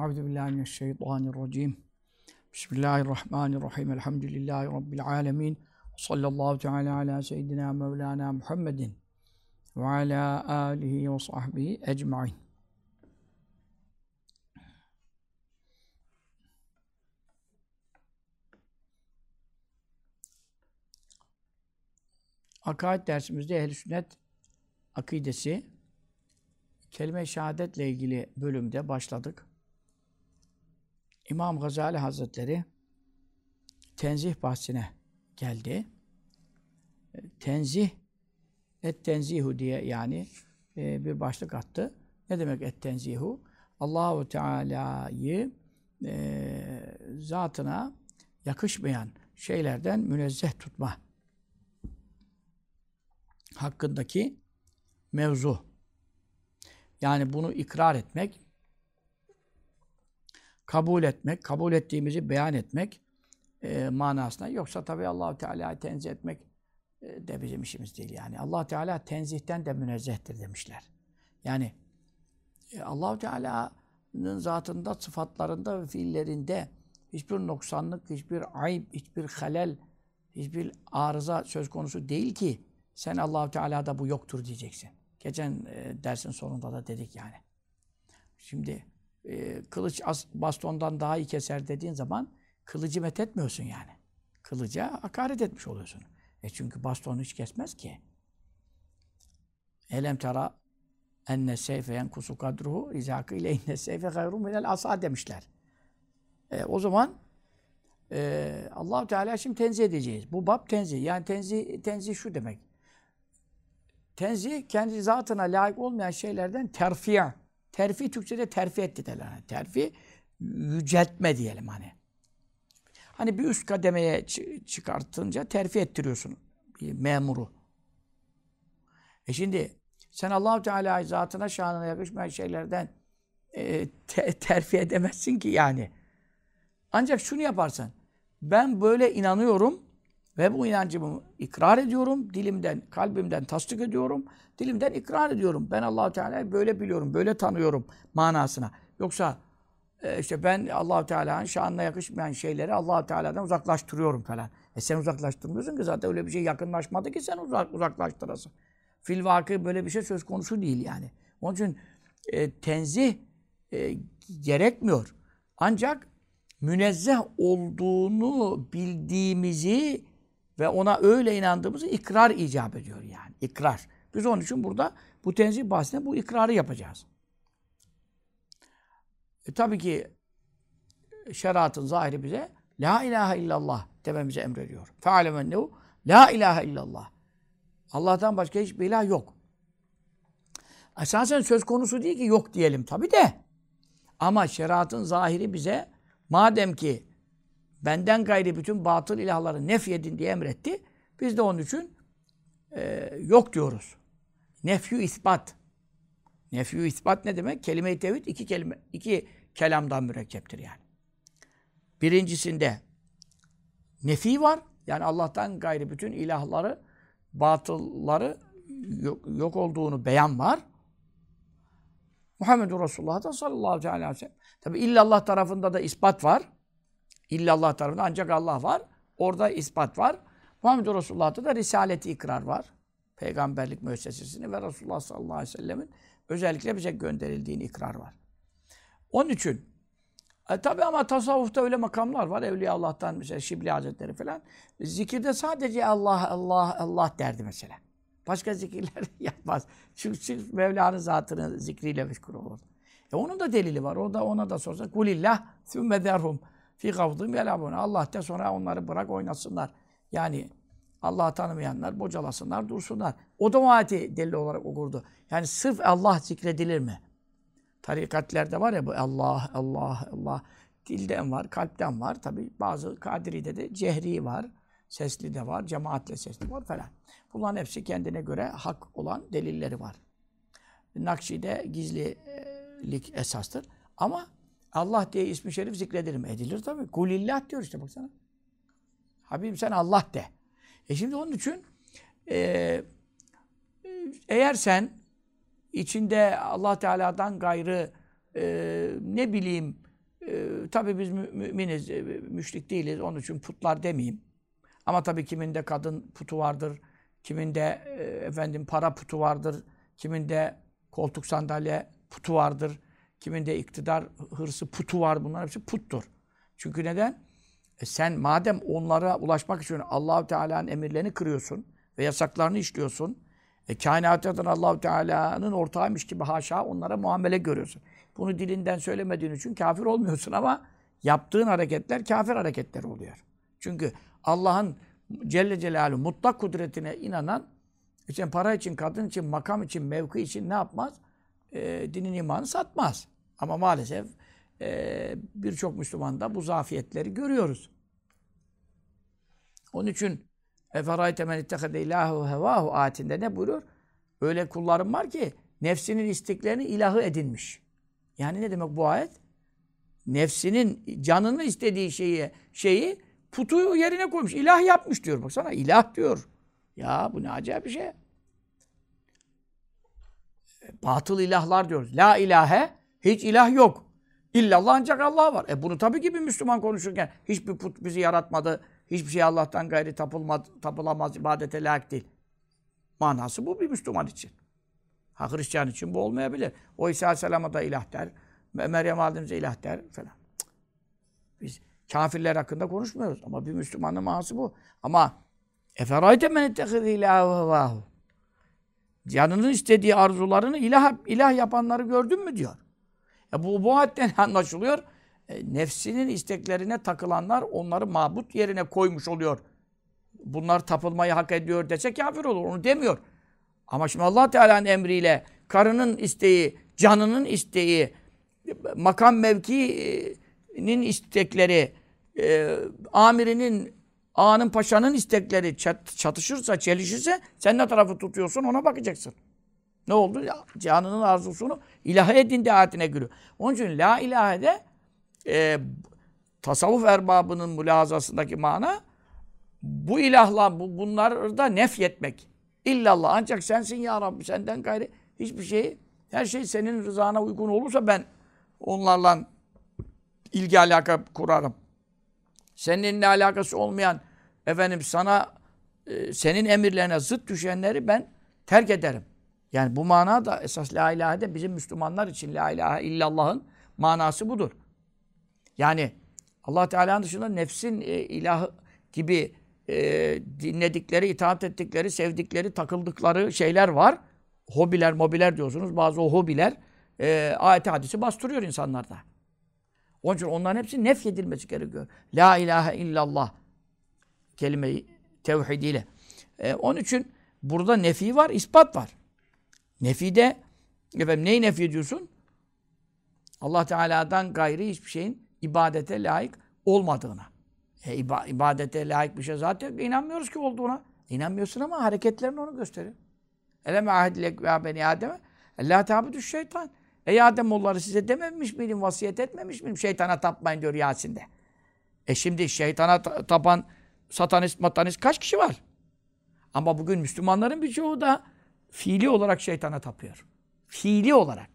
Euzu billahi mineşşeytanirracim. Bismillahirrahmanirrahim. Elhamdülillahi rabbil alamin. Sallallahu teala ala seyyidina Mevlana Muhammedin ve ala alihi ve sahbihi ecmaîn. Akaid dersimizde ehl sünnet akidesi kelime-i şehadetle ilgili bölümde başladık. İmam Gazali Hazretleri tenzih bahsine geldi. Tenzih et tenzihu diye yani e, bir başlık attı. Ne demek et tenzihu? Allahu Teala'yı e, zatına yakışmayan şeylerden münezzeh tutma hakkındaki mevzu. Yani bunu ikrar etmek, kabul etmek, kabul ettiğimizi beyan etmek e, manasına. Yoksa tabii Allahu Teala'yı tenzih etmek e, de bizim işimiz değil yani. Allah Teala tenzihten de münezzehtir demişler. Yani e, Allahu Teala'nın zatında, sıfatlarında ve fiillerinde hiçbir noksanlık, hiçbir ayıp, hiçbir halel, hiçbir arıza söz konusu değil ki sen Allahu Teala'da bu yoktur diyeceksin. Geçen e, dersin sonunda da dedik yani. Şimdi e, kılıç as, bastondan daha iyi keser dediğin zaman kılıcı methetmiyorsun yani. Kılıca hakaret etmiş oluyorsun. E çünkü bastonu hiç kesmez ki. Elem tera enne seyfe yenkusu kadruhu izâkı ile inne seyfe gayrun minel asa demişler. E, o zaman e, allah Teala şimdi tenzih edeceğiz. Bu bab tenzih. Yani tenzih, tenzih şu demek. Tenzih kendi zatına layık olmayan şeylerden terfiye. Terfi Türkçe'de terfi etti derler. terfi yüceltme diyelim hani. Hani bir üst kademeye çıkartınca terfi ettiriyorsun bir memuru. E şimdi sen Allahu Teala zatına şanına yakışmayan şeylerden e, te, terfi edemezsin ki yani. Ancak şunu yaparsan. Ben böyle inanıyorum ve bu inancımı ikrar ediyorum. Dilimden, kalbimden tasdik ediyorum. Dilimden ikrar ediyorum. Ben allah Teala'yı böyle biliyorum, böyle tanıyorum manasına. Yoksa e, işte ben allah Teala'nın şanına yakışmayan şeyleri allah Teala'dan uzaklaştırıyorum falan. E sen uzaklaştırmıyorsun ki zaten öyle bir şey yakınlaşmadı ki sen uzak, uzaklaştırasın. Fil vakı böyle bir şey söz konusu değil yani. Onun için e, tenzih e, gerekmiyor. Ancak münezzeh olduğunu bildiğimizi ve ona öyle inandığımızı ikrar icap ediyor yani. İkrar. Biz onun için burada bu tenzih bahsinde bu ikrarı yapacağız. E, tabii ki şeriatın zahiri bize La ilahe illallah dememizi emrediyor. Fealemennehu La ilahe illallah. Allah'tan başka hiçbir ilah yok. Esasen söz konusu değil ki yok diyelim tabi de. Ama şeriatın zahiri bize madem ki benden gayri bütün batıl ilahları nefyedin diye emretti. Biz de onun için e, yok diyoruz. Nefyü ispat. Nefyü ispat ne demek? Kelime-i tevhid iki kelime, iki kelamdan mürekkeptir yani. Birincisinde nefi var. Yani Allah'tan gayri bütün ilahları, batılları yok, yok olduğunu beyan var. Muhammedur Resulullah da sallallahu aleyhi ve sellem. Tabi illallah tarafında da ispat var. İllallah tarafında ancak Allah var. Orada ispat var. Muhammed Resulullah'ta da risaleti ikrar var. Peygamberlik müessesesini ve Resulullah sallallahu aleyhi ve sellemin özellikle bize gönderildiğini ikrar var. Onun için e, tabi ama tasavvufta öyle makamlar var. Evliya Allah'tan mesela Şibli Hazretleri falan. Zikirde sadece Allah, Allah, Allah derdi mesela. Başka zikirler yapmaz. Çünkü, çünkü Mevla'nın zatını zikriyle meşgul olur. E onun da delili var. O da ona da sorsa kulillah sümme derhum fi kavdığım yelabune. Allah de sonra onları bırak oynasınlar. Yani Allah'ı tanımayanlar bocalasınlar, dursunlar. O da o ayeti delil olarak okurdu. Yani sırf Allah zikredilir mi? Tarikatlerde var ya bu Allah, Allah, Allah. Dilden var, kalpten var. Tabi bazı Kadiri'de de cehri var. Sesli de var, cemaatle sesli var falan. Bunların hepsi kendine göre hak olan delilleri var. Nakşi'de gizlilik esastır. Ama Allah diye ismi şerif zikredilir mi? Edilir tabii. Kulillah diyor işte baksana. Habibim sen Allah de. E şimdi onun için e, eğer sen içinde Allah Teala'dan gayrı e, ne bileyim e, tabii biz mü- müminiz, e, müşrik değiliz. Onun için putlar demeyeyim. Ama tabii kiminde kadın putu vardır, kiminde e, efendim para putu vardır, kiminde koltuk sandalye putu vardır, kiminde iktidar hırsı putu var. Bunlar hepsi puttur. Çünkü neden? E sen madem onlara ulaşmak için Allahu Teala'nın emirlerini kırıyorsun ve yasaklarını işliyorsun, e, kainat yaratan Allahu Teala'nın ortağıymış gibi haşa onlara muamele görüyorsun. Bunu dilinden söylemediğin için kafir olmuyorsun ama yaptığın hareketler kafir hareketler oluyor. Çünkü Allah'ın Celle Celaluhu mutlak kudretine inanan için para için, kadın için, makam için, mevki için ne yapmaz? E, dinin imanı satmaz. Ama maalesef e, birçok Müslümanda bu zafiyetleri görüyoruz. Onun için Eferayte men ittehede ilahu hevahu ayetinde ne buyuruyor? Öyle kullarım var ki nefsinin isteklerini ilahı edinmiş. Yani ne demek bu ayet? Nefsinin canının istediği şeyi şeyi putu yerine koymuş. İlah yapmış diyor. Baksana ilah diyor. Ya bu ne acayip bir şey. Batıl ilahlar diyoruz. La ilahe hiç ilah yok. İllallah ancak Allah var. E bunu tabii ki bir Müslüman konuşurken hiçbir put bizi yaratmadı. Hiçbir şey Allah'tan gayri tapılmaz, tapılamaz, ibadete layık değil. Manası bu bir Müslüman için. Ha Hristiyan için bu olmayabilir. O İsa Aleyhisselam'a da ilah der. Meryem Validemize ilah der falan. Biz kafirler hakkında konuşmuyoruz. Ama bir Müslümanın manası bu. Ama eferayte men ettehidî ilâhu. Canının istediği arzularını ilah, ilah yapanları gördün mü diyor. E bu, bu ayetten anlaşılıyor. E, nefsinin isteklerine takılanlar onları mabut yerine koymuş oluyor. Bunlar tapılmayı hak ediyor dese kafir olur. Onu demiyor. Ama şimdi allah Teala'nın emriyle karının isteği, canının isteği, makam mevkinin istekleri, e, amirinin, ağanın paşanın istekleri çat, çatışırsa, çelişirse sen ne tarafı tutuyorsun ona bakacaksın. Ne oldu? Ya, canının arzusunu ilahe edindi ayetine giriyor. Onun için la ilahe de e, tasavvuf erbabının mülazasındaki mana bu ilahla bu, bunları da nefyetmek. İllallah ancak sensin ya Rabbi senden gayri hiçbir şey her şey senin rızana uygun olursa ben onlarla ilgi alaka kurarım. Seninle alakası olmayan efendim sana e, senin emirlerine zıt düşenleri ben terk ederim. Yani bu mana da esas la ilahe de bizim Müslümanlar için la ilahe illallah'ın manası budur. Yani Allah Teala'nın dışında nefsin e, ilahı gibi e, dinledikleri, itaat ettikleri, sevdikleri, takıldıkları şeyler var. Hobiler, mobiler diyorsunuz. Bazı o hobiler e, ayet hadisi bastırıyor insanlarda. Onun için onların hepsi nef edilmesi gerekiyor. La ilahe illallah kelimeyi tevhidiyle. E, onun için burada nefi var, ispat var. Nefide efendim neyi nefi ediyorsun? Allah Teala'dan gayri hiçbir şeyin ibadete layık olmadığına. E, iba, ibadete layık bir şey zaten inanmıyoruz ki olduğuna. İnanmıyorsun ama hareketlerin onu gösteriyor. Eleme ahidilek ve beni Adem'e Allah tabudü şeytan. Ey Adem oğulları size dememiş miydim, vasiyet etmemiş miydim? Şeytana tapmayın diyor Yasin'de. E şimdi şeytana tapan satanist, matanist kaç kişi var? Ama bugün Müslümanların birçoğu da fiili olarak şeytana tapıyor. Fiili olarak.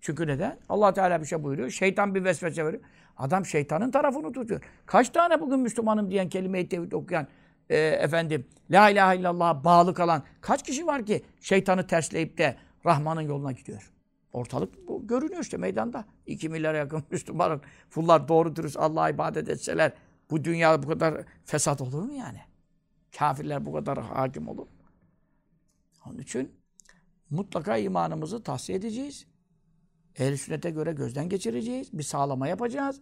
Çünkü neden? allah Teala bir şey buyuruyor. Şeytan bir vesvese veriyor. Adam şeytanın tarafını tutuyor. Kaç tane bugün Müslümanım diyen, kelime-i tevhid okuyan, e, efendim, la ilahe illallah bağlı kalan kaç kişi var ki şeytanı tersleyip de Rahman'ın yoluna gidiyor? Ortalık bu görünüyor işte meydanda. 2 milyara yakın Müslümanın bunlar doğru dürüst Allah'a ibadet etseler bu dünya bu kadar fesat olur mu yani? Kafirler bu kadar hakim olur mu? Onun için mutlaka imanımızı tahsiye edeceğiz. Ehl-i sünnete göre gözden geçireceğiz. Bir sağlama yapacağız.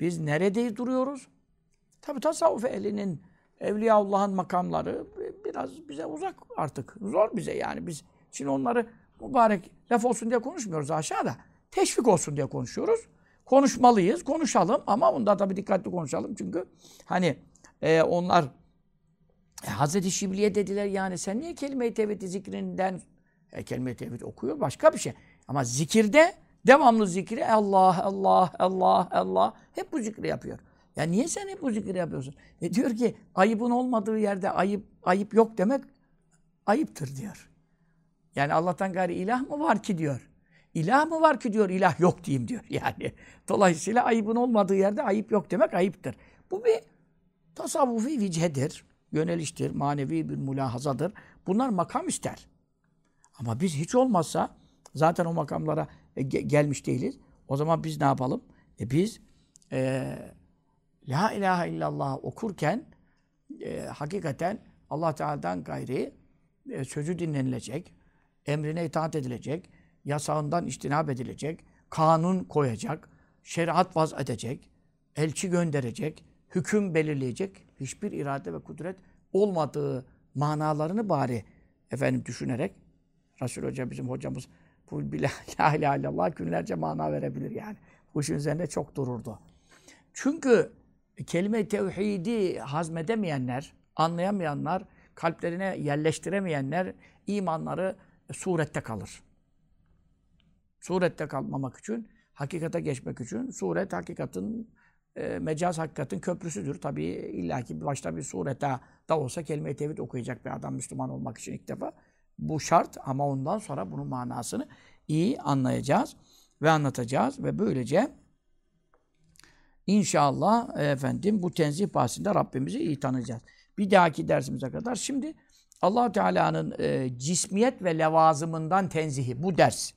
Biz neredeyiz duruyoruz? Tabi tasavvuf ehlinin, Evliyaullah'ın makamları biraz bize uzak artık. Zor bize yani. Biz şimdi onları mübarek laf olsun diye konuşmuyoruz aşağıda. Teşvik olsun diye konuşuyoruz. Konuşmalıyız, konuşalım ama onda tabii dikkatli konuşalım çünkü hani e, onlar e, Hazreti Şibli'ye dediler yani sen niye kelime-i tevhid zikrinden e, kelime-i tevhid okuyor başka bir şey. Ama zikirde devamlı zikri Allah, Allah, Allah, Allah hep bu zikri yapıyor. Ya niye sen hep bu zikri yapıyorsun? E diyor ki ayıbın olmadığı yerde ayıp ayıp yok demek ayıptır diyor. Yani Allah'tan gayri ilah mı var ki diyor. İlah mı var ki diyor, ilah yok diyeyim diyor yani. Dolayısıyla ayıbın olmadığı yerde ayıp yok demek ayıptır. Bu bir tasavvufi vichedir, yöneliştir, manevi bir mülahazadır. Bunlar makam ister. Ama biz hiç olmazsa zaten o makamlara e, gelmiş değiliz. O zaman biz ne yapalım? E biz e, La ilahe illallah okurken e, hakikaten Allah Teala'dan gayri e, sözü dinlenilecek, emrine itaat edilecek, yasağından iştinab edilecek, kanun koyacak, şeriat vaz edecek, elçi gönderecek, hüküm belirleyecek hiçbir irade ve kudret olmadığı manalarını bari efendim düşünerek Resul Hoca bizim hocamız bu bile la ilahe illallah günlerce mana verebilir yani. Bu işin üzerinde çok dururdu. Çünkü kelime-i tevhidi hazmedemeyenler, anlayamayanlar, kalplerine yerleştiremeyenler imanları surette kalır. Surette kalmamak için, hakikate geçmek için suret hakikatin e, mecaz hakikatin köprüsüdür. Tabii illaki başta bir surete da olsa kelime-i tevhid okuyacak bir adam Müslüman olmak için ilk defa. Bu şart ama ondan sonra bunun manasını iyi anlayacağız ve anlatacağız ve böylece İnşallah efendim bu tenzih bahsinde Rabbimizi iyi tanıyacağız. Bir dahaki dersimize kadar. Şimdi allah Teala'nın e, cismiyet ve levazımından tenzihi bu ders.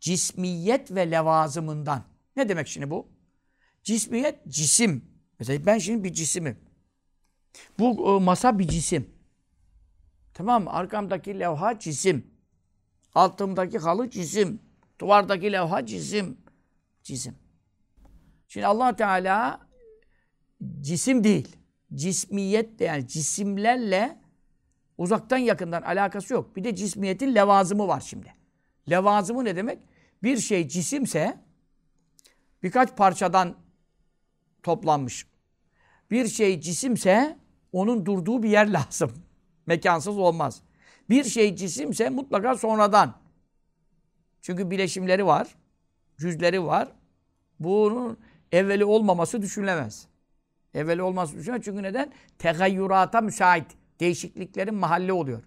Cismiyet ve levazımından. Ne demek şimdi bu? Cismiyet cisim. Mesela ben şimdi bir cisimim. Bu e, masa bir cisim. Tamam mı? Arkamdaki levha cisim. Altımdaki halı cisim. Duvardaki levha cisim. Cisim. Şimdi allah Teala cisim değil. Cismiyet de yani cisimlerle uzaktan yakından alakası yok. Bir de cismiyetin levazımı var şimdi. Levazımı ne demek? Bir şey cisimse birkaç parçadan toplanmış. Bir şey cisimse onun durduğu bir yer lazım. Mekansız olmaz. Bir şey cisimse mutlaka sonradan. Çünkü bileşimleri var, cüzleri var. Bunun evveli olmaması düşünülemez. Evveli olması düşünülemez. Çünkü neden? Tegayyurata müsait. Değişikliklerin mahalle oluyor.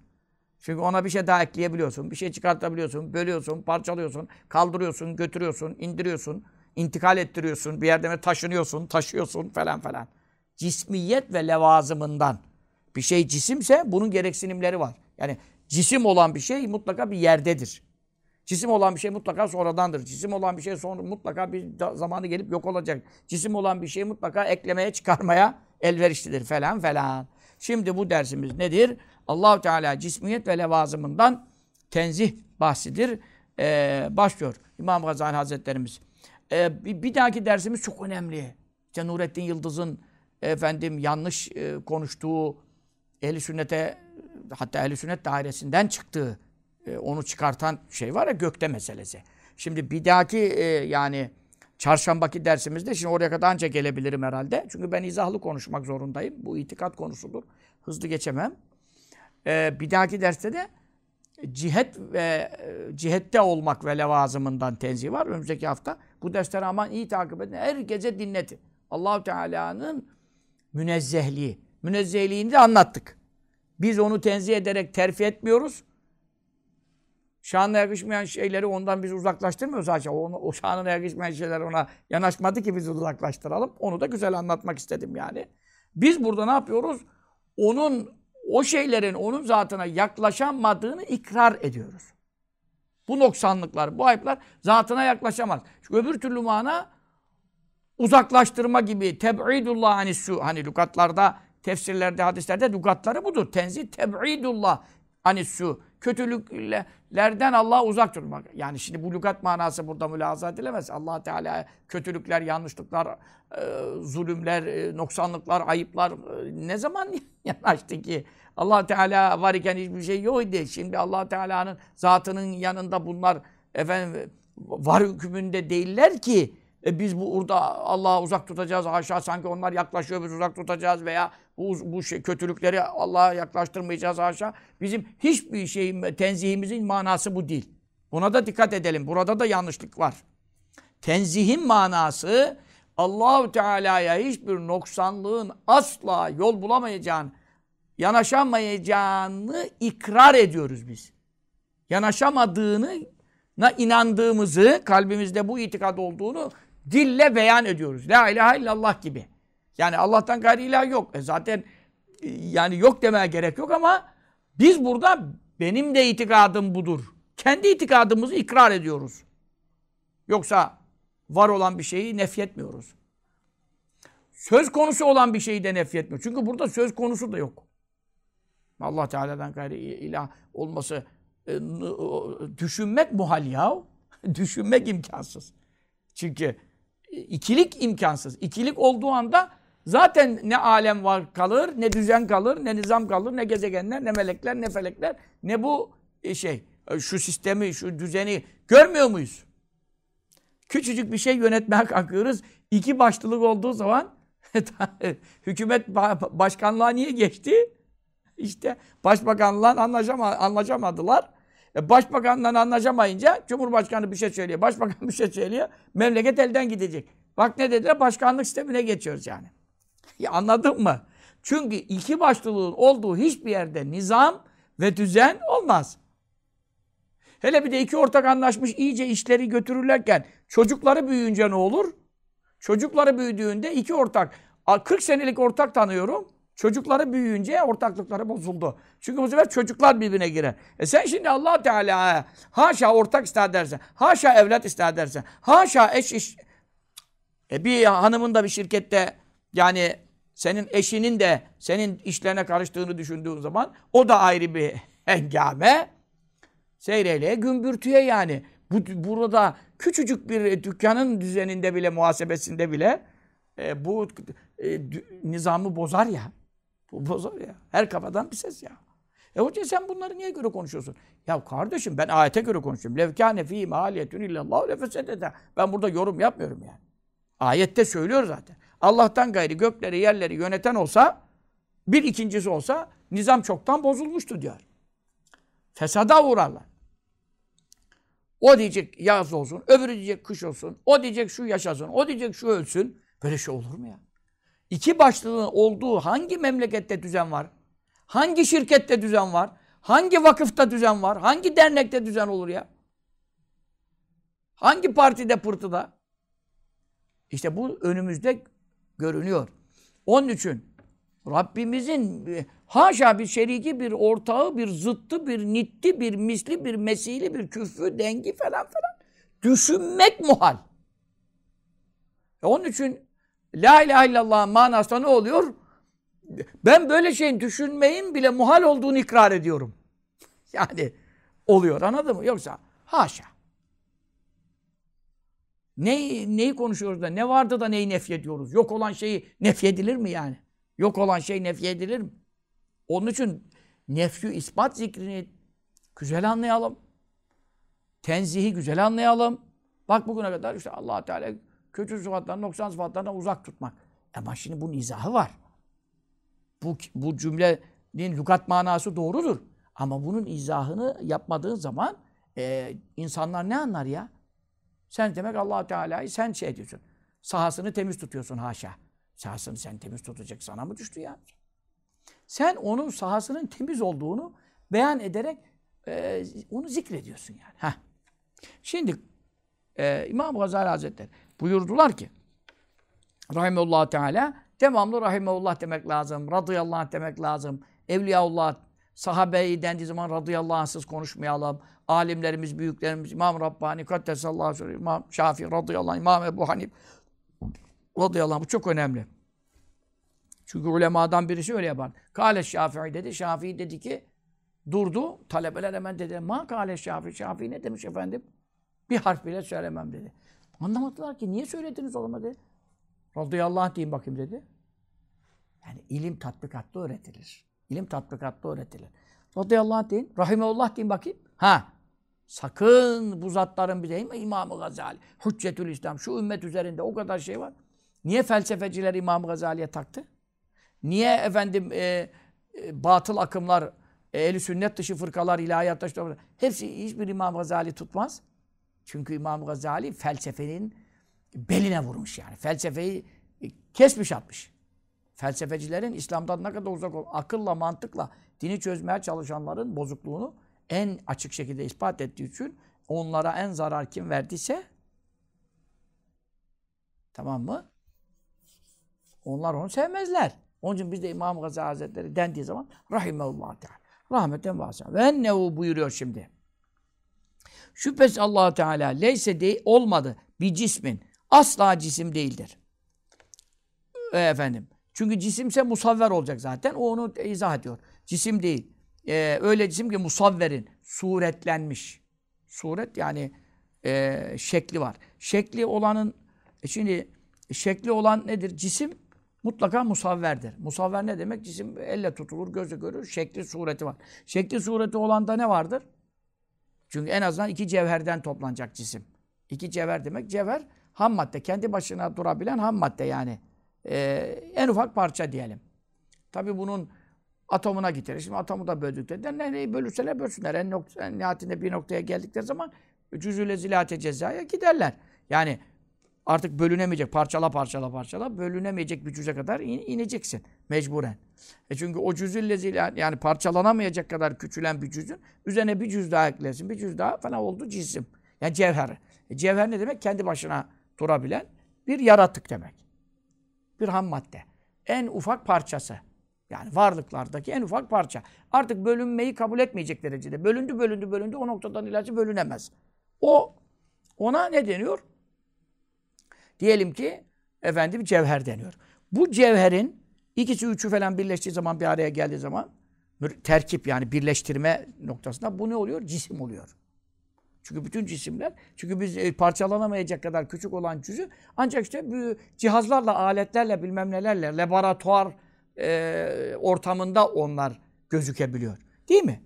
Çünkü ona bir şey daha ekleyebiliyorsun. Bir şey çıkartabiliyorsun. Bölüyorsun, parçalıyorsun, kaldırıyorsun, götürüyorsun, indiriyorsun, intikal ettiriyorsun. Bir yerde taşınıyorsun, taşıyorsun falan falan. Cismiyet ve levazımından. Bir şey cisimse bunun gereksinimleri var. Yani cisim olan bir şey mutlaka bir yerdedir. Cisim olan bir şey mutlaka sonradandır. Cisim olan bir şey sonra mutlaka bir zamanı gelip yok olacak. Cisim olan bir şey mutlaka eklemeye, çıkarmaya elverişlidir falan falan. Şimdi bu dersimiz nedir? Allah Teala cismiyet ve levazımından tenzih bahsidir. Ee, başlıyor İmam Gazali Hazretlerimiz. Ee, bir, bir dahaki dersimiz çok önemli. İşte Nurettin Yıldız'ın efendim yanlış e, konuştuğu ehli sünnete hatta ehli sünnet dairesinden çıktığı e, onu çıkartan şey var ya gökte meselesi. Şimdi bir dahaki e, yani çarşambaki dersimizde şimdi oraya kadar ancak gelebilirim herhalde. Çünkü ben izahlı konuşmak zorundayım. Bu itikat konusudur. Hızlı geçemem. E, bir dahaki derste de cihet ve e, cihette olmak ve levazımından tenzih var. Önümüzdeki hafta. Bu dersleri aman iyi takip edin. Her gece dinletin. Allahu Teala'nın münezzehliği. Münezzehliğini de anlattık. Biz onu tenzih ederek terfi etmiyoruz. Şanına yakışmayan şeyleri ondan biz uzaklaştırmıyoruz sadece. O, o şanına yakışmayan şeyler ona yanaşmadı ki biz uzaklaştıralım. Onu da güzel anlatmak istedim yani. Biz burada ne yapıyoruz? Onun o şeylerin onun zatına yaklaşamadığını ikrar ediyoruz. Bu noksanlıklar, bu ayıplar zatına yaklaşamaz. Çünkü öbür türlü mana uzaklaştırma gibi teb'idullah anissu hani lukatlarda, tefsirlerde, hadislerde lukatları budur. Tenzih teb'idullah anissu kötülüklerden Allah'a uzak durmak. Yani şimdi bu lügat manası burada mülahaza edilemez. allah Teala kötülükler, yanlışlıklar, e, zulümler, e, noksanlıklar, ayıplar e, ne zaman yanaştı ki? allah Teala var iken hiçbir şey yok idi. Şimdi allah Teala'nın zatının yanında bunlar efendim var hükmünde değiller ki e biz bu burada Allah'a uzak tutacağız. Haşa sanki onlar yaklaşıyor biz uzak tutacağız veya bu, bu şey, kötülükleri Allah'a yaklaştırmayacağız haşa. Bizim hiçbir şeyin tenzihimizin manası bu değil. Buna da dikkat edelim. Burada da yanlışlık var. Tenzihin manası Allahu Teala'ya hiçbir noksanlığın asla yol bulamayacağını, yanaşamayacağını ikrar ediyoruz biz. Yanaşamadığını na inandığımızı, kalbimizde bu itikad olduğunu dille beyan ediyoruz. La ilahe illallah gibi. Yani Allah'tan gayri ilah yok. E zaten e, yani yok demeye gerek yok ama biz burada benim de itikadım budur. Kendi itikadımızı ikrar ediyoruz. Yoksa var olan bir şeyi nefyetmiyoruz. Söz konusu olan bir şeyi de nefyetmiyor. Çünkü burada söz konusu da yok. Allah Teala'dan gayri ilah olması e, düşünmek muhal ya. düşünmek imkansız. Çünkü ikilik imkansız. İkilik olduğu anda zaten ne alem var kalır, ne düzen kalır, ne nizam kalır, ne gezegenler, ne melekler, ne felekler, ne bu e, şey, e, şu sistemi, şu düzeni görmüyor muyuz? Küçücük bir şey yönetmeye kalkıyoruz. İki başlılık olduğu zaman hükümet başkanlığa niye geçti? İşte başbakanla anlaşama, anlaşamadılar. E anlaşamayınca Cumhurbaşkanı bir şey söylüyor, başbakan bir şey söylüyor. Memleket elden gidecek. Bak ne dediler? Başkanlık sistemine geçiyoruz yani. Ya anladın mı? Çünkü iki başlılığın olduğu hiçbir yerde nizam ve düzen olmaz. Hele bir de iki ortak anlaşmış iyice işleri götürürlerken çocukları büyüyünce ne olur? Çocukları büyüdüğünde iki ortak, 40 senelik ortak tanıyorum. Çocukları büyüyünce ortaklıkları bozuldu. Çünkü bu sefer çocuklar birbirine girer. E sen şimdi allah Teala haşa ortak ister dersen, haşa evlat ister dersen, haşa eş iş... E bir hanımın da bir şirkette yani senin eşinin de senin işlerine karıştığını düşündüğün zaman o da ayrı bir hengame. Seyreyle gümbürtüye yani. Bu, burada küçücük bir dükkanın düzeninde bile, muhasebesinde bile e, bu e, nizamı bozar ya. Bu bozar ya. Her kafadan bir ses ya. E hoca sen bunları niye göre konuşuyorsun? Ya kardeşim ben ayete göre konuşuyorum. Levkâne fî mâliyetün illallah lefesedete. Ben burada yorum yapmıyorum yani. Ayette söylüyor zaten. Allah'tan gayri gökleri yerleri yöneten olsa bir ikincisi olsa nizam çoktan bozulmuştu diyor. Fesada uğrarlar. O diyecek yaz olsun, öbürü diyecek kış olsun, o diyecek şu yaşasın, o diyecek şu ölsün. Böyle şey olur mu ya? İki başlığın olduğu hangi memlekette düzen var? Hangi şirkette düzen var? Hangi vakıfta düzen var? Hangi dernekte düzen olur ya? Hangi partide pırtıda? İşte bu önümüzde görünüyor. Onun için Rabbimizin e, haşa bir şeriki, bir ortağı, bir zıttı, bir nitti, bir misli, bir mesili, bir küfü, dengi falan falan düşünmek muhal. E onun için La ilahe illallah manasında ne oluyor? Ben böyle şeyin düşünmeyin bile muhal olduğunu ikrar ediyorum. Yani oluyor anladın mı? Yoksa haşa. Ne, neyi konuşuyoruz da ne vardı da neyi nefyediyoruz? Yok olan şeyi nefyedilir mi yani? Yok olan şey nefyedilir mi? Onun için nefyü ispat zikrini güzel anlayalım. Tenzihi güzel anlayalım. Bak bugüne kadar işte allah Teala kötü sıfatlardan, noksan sıfatlardan uzak tutmak. Ama şimdi bunun izahı var. Bu, bu cümlenin lügat manası doğrudur. Ama bunun izahını yapmadığın zaman e, insanlar ne anlar ya? Sen demek allah Teala'yı sen şey ediyorsun. Sahasını temiz tutuyorsun haşa. Sahasını sen temiz tutacak sana mı düştü ya? Sen onun sahasının temiz olduğunu beyan ederek e, onu zikrediyorsun yani. Heh. Şimdi e, İmam Gazali Hazretleri buyurdular ki Rahimullah Teala devamlı Rahimullah demek lazım. Radıyallahu anh demek lazım. Evliyaullah sahabeyi dendiği zaman radıyallahu anh'sız konuşmayalım. Alimlerimiz, büyüklerimiz, İmam Rabbani, Kaddesallahu aleyhi İmam Şafii radıyallahu anh, İmam Ebu Hanif radıyallahu anh. Bu çok önemli. Çünkü ulemadan birisi öyle yapar. Kale Şafii dedi. Şafii dedi ki durdu. Talebeler hemen dedi. Ma kale Şafii. Şafii ne demiş efendim? Bir harf bile söylemem dedi. Anlamadılar ki niye söylediniz o zaman dedi. Radıyallahu anh diyeyim bakayım dedi. Yani ilim tatbikatta öğretilir. İlim tatbikatta öğretilir. Radıyallahu anh deyin. Rahimeullah deyin bakayım. Ha. Sakın bu zatların bir değil mi? İmam-ı Gazali, Hüccetül İslam, şu ümmet üzerinde o kadar şey var. Niye felsefeciler İmam-ı Gazali'ye taktı? Niye efendim e, e, batıl akımlar, e, eli sünnet dışı fırkalar, ilahiyat dışı hepsi hiçbir İmam Gazali tutmaz. Çünkü İmam Gazali felsefenin beline vurmuş yani. Felsefeyi e, kesmiş atmış. Felsefecilerin İslam'dan ne kadar uzak ol, akılla, mantıkla dini çözmeye çalışanların bozukluğunu en açık şekilde ispat ettiği için onlara en zarar kim verdiyse tamam mı? Onlar onu sevmezler. Onun için bizde İmam Gazali Hazretleri dendiği zaman rahimeullah teala. Rahmetten vasa. Ve ennehu buyuruyor şimdi. Şüphesiz allah Teala leyse de olmadı bir cismin. Asla cisim değildir. E, efendim. Çünkü cisimse musavver olacak zaten. O onu izah ediyor. Cisim değil. Ee, öyle cisim ki musavverin. Suretlenmiş. Suret yani e, şekli var. Şekli olanın e şimdi şekli olan nedir? Cisim mutlaka musavverdir. Musavver ne demek? Cisim elle tutulur, gözü görür, şekli, sureti var. Şekli, sureti olanda ne vardır? Çünkü en azından iki cevherden toplanacak cisim. İki cevher demek, cevher ham madde. Kendi başına durabilen ham madde yani. Ee, en ufak parça diyelim. Tabii bunun atomuna getirir. Şimdi atomu da böldüklerinde nereyi bölürseler bölsünler. En, nokta, en nihayetinde bir noktaya geldikleri zaman cüzüle zilate cezaya giderler. Yani artık bölünemeyecek, parçala parçala parçala bölünemeyecek bir cüze kadar in, ineceksin mecburen. E çünkü o zilate yani parçalanamayacak kadar küçülen bir cüzün üzerine bir cüz daha eklesin. Bir cüz daha falan oldu cisim. Yani cevher. E cevher ne demek? Kendi başına durabilen bir yaratık demek. Bir ham madde. En ufak parçası. Yani varlıklardaki en ufak parça. Artık bölünmeyi kabul etmeyecek derecede. Bölündü, bölündü, bölündü. O noktadan ilerisi bölünemez. O, ona ne deniyor? Diyelim ki efendim cevher deniyor. Bu cevherin ikisi üçü falan birleştiği zaman bir araya geldiği zaman terkip yani birleştirme noktasında bu ne oluyor? Cisim oluyor. Çünkü bütün cisimler, çünkü biz e, parçalanamayacak kadar küçük olan cüzü ancak işte cihazlarla, aletlerle, bilmem nelerle, laboratuvar e, ortamında onlar gözükebiliyor. Değil mi?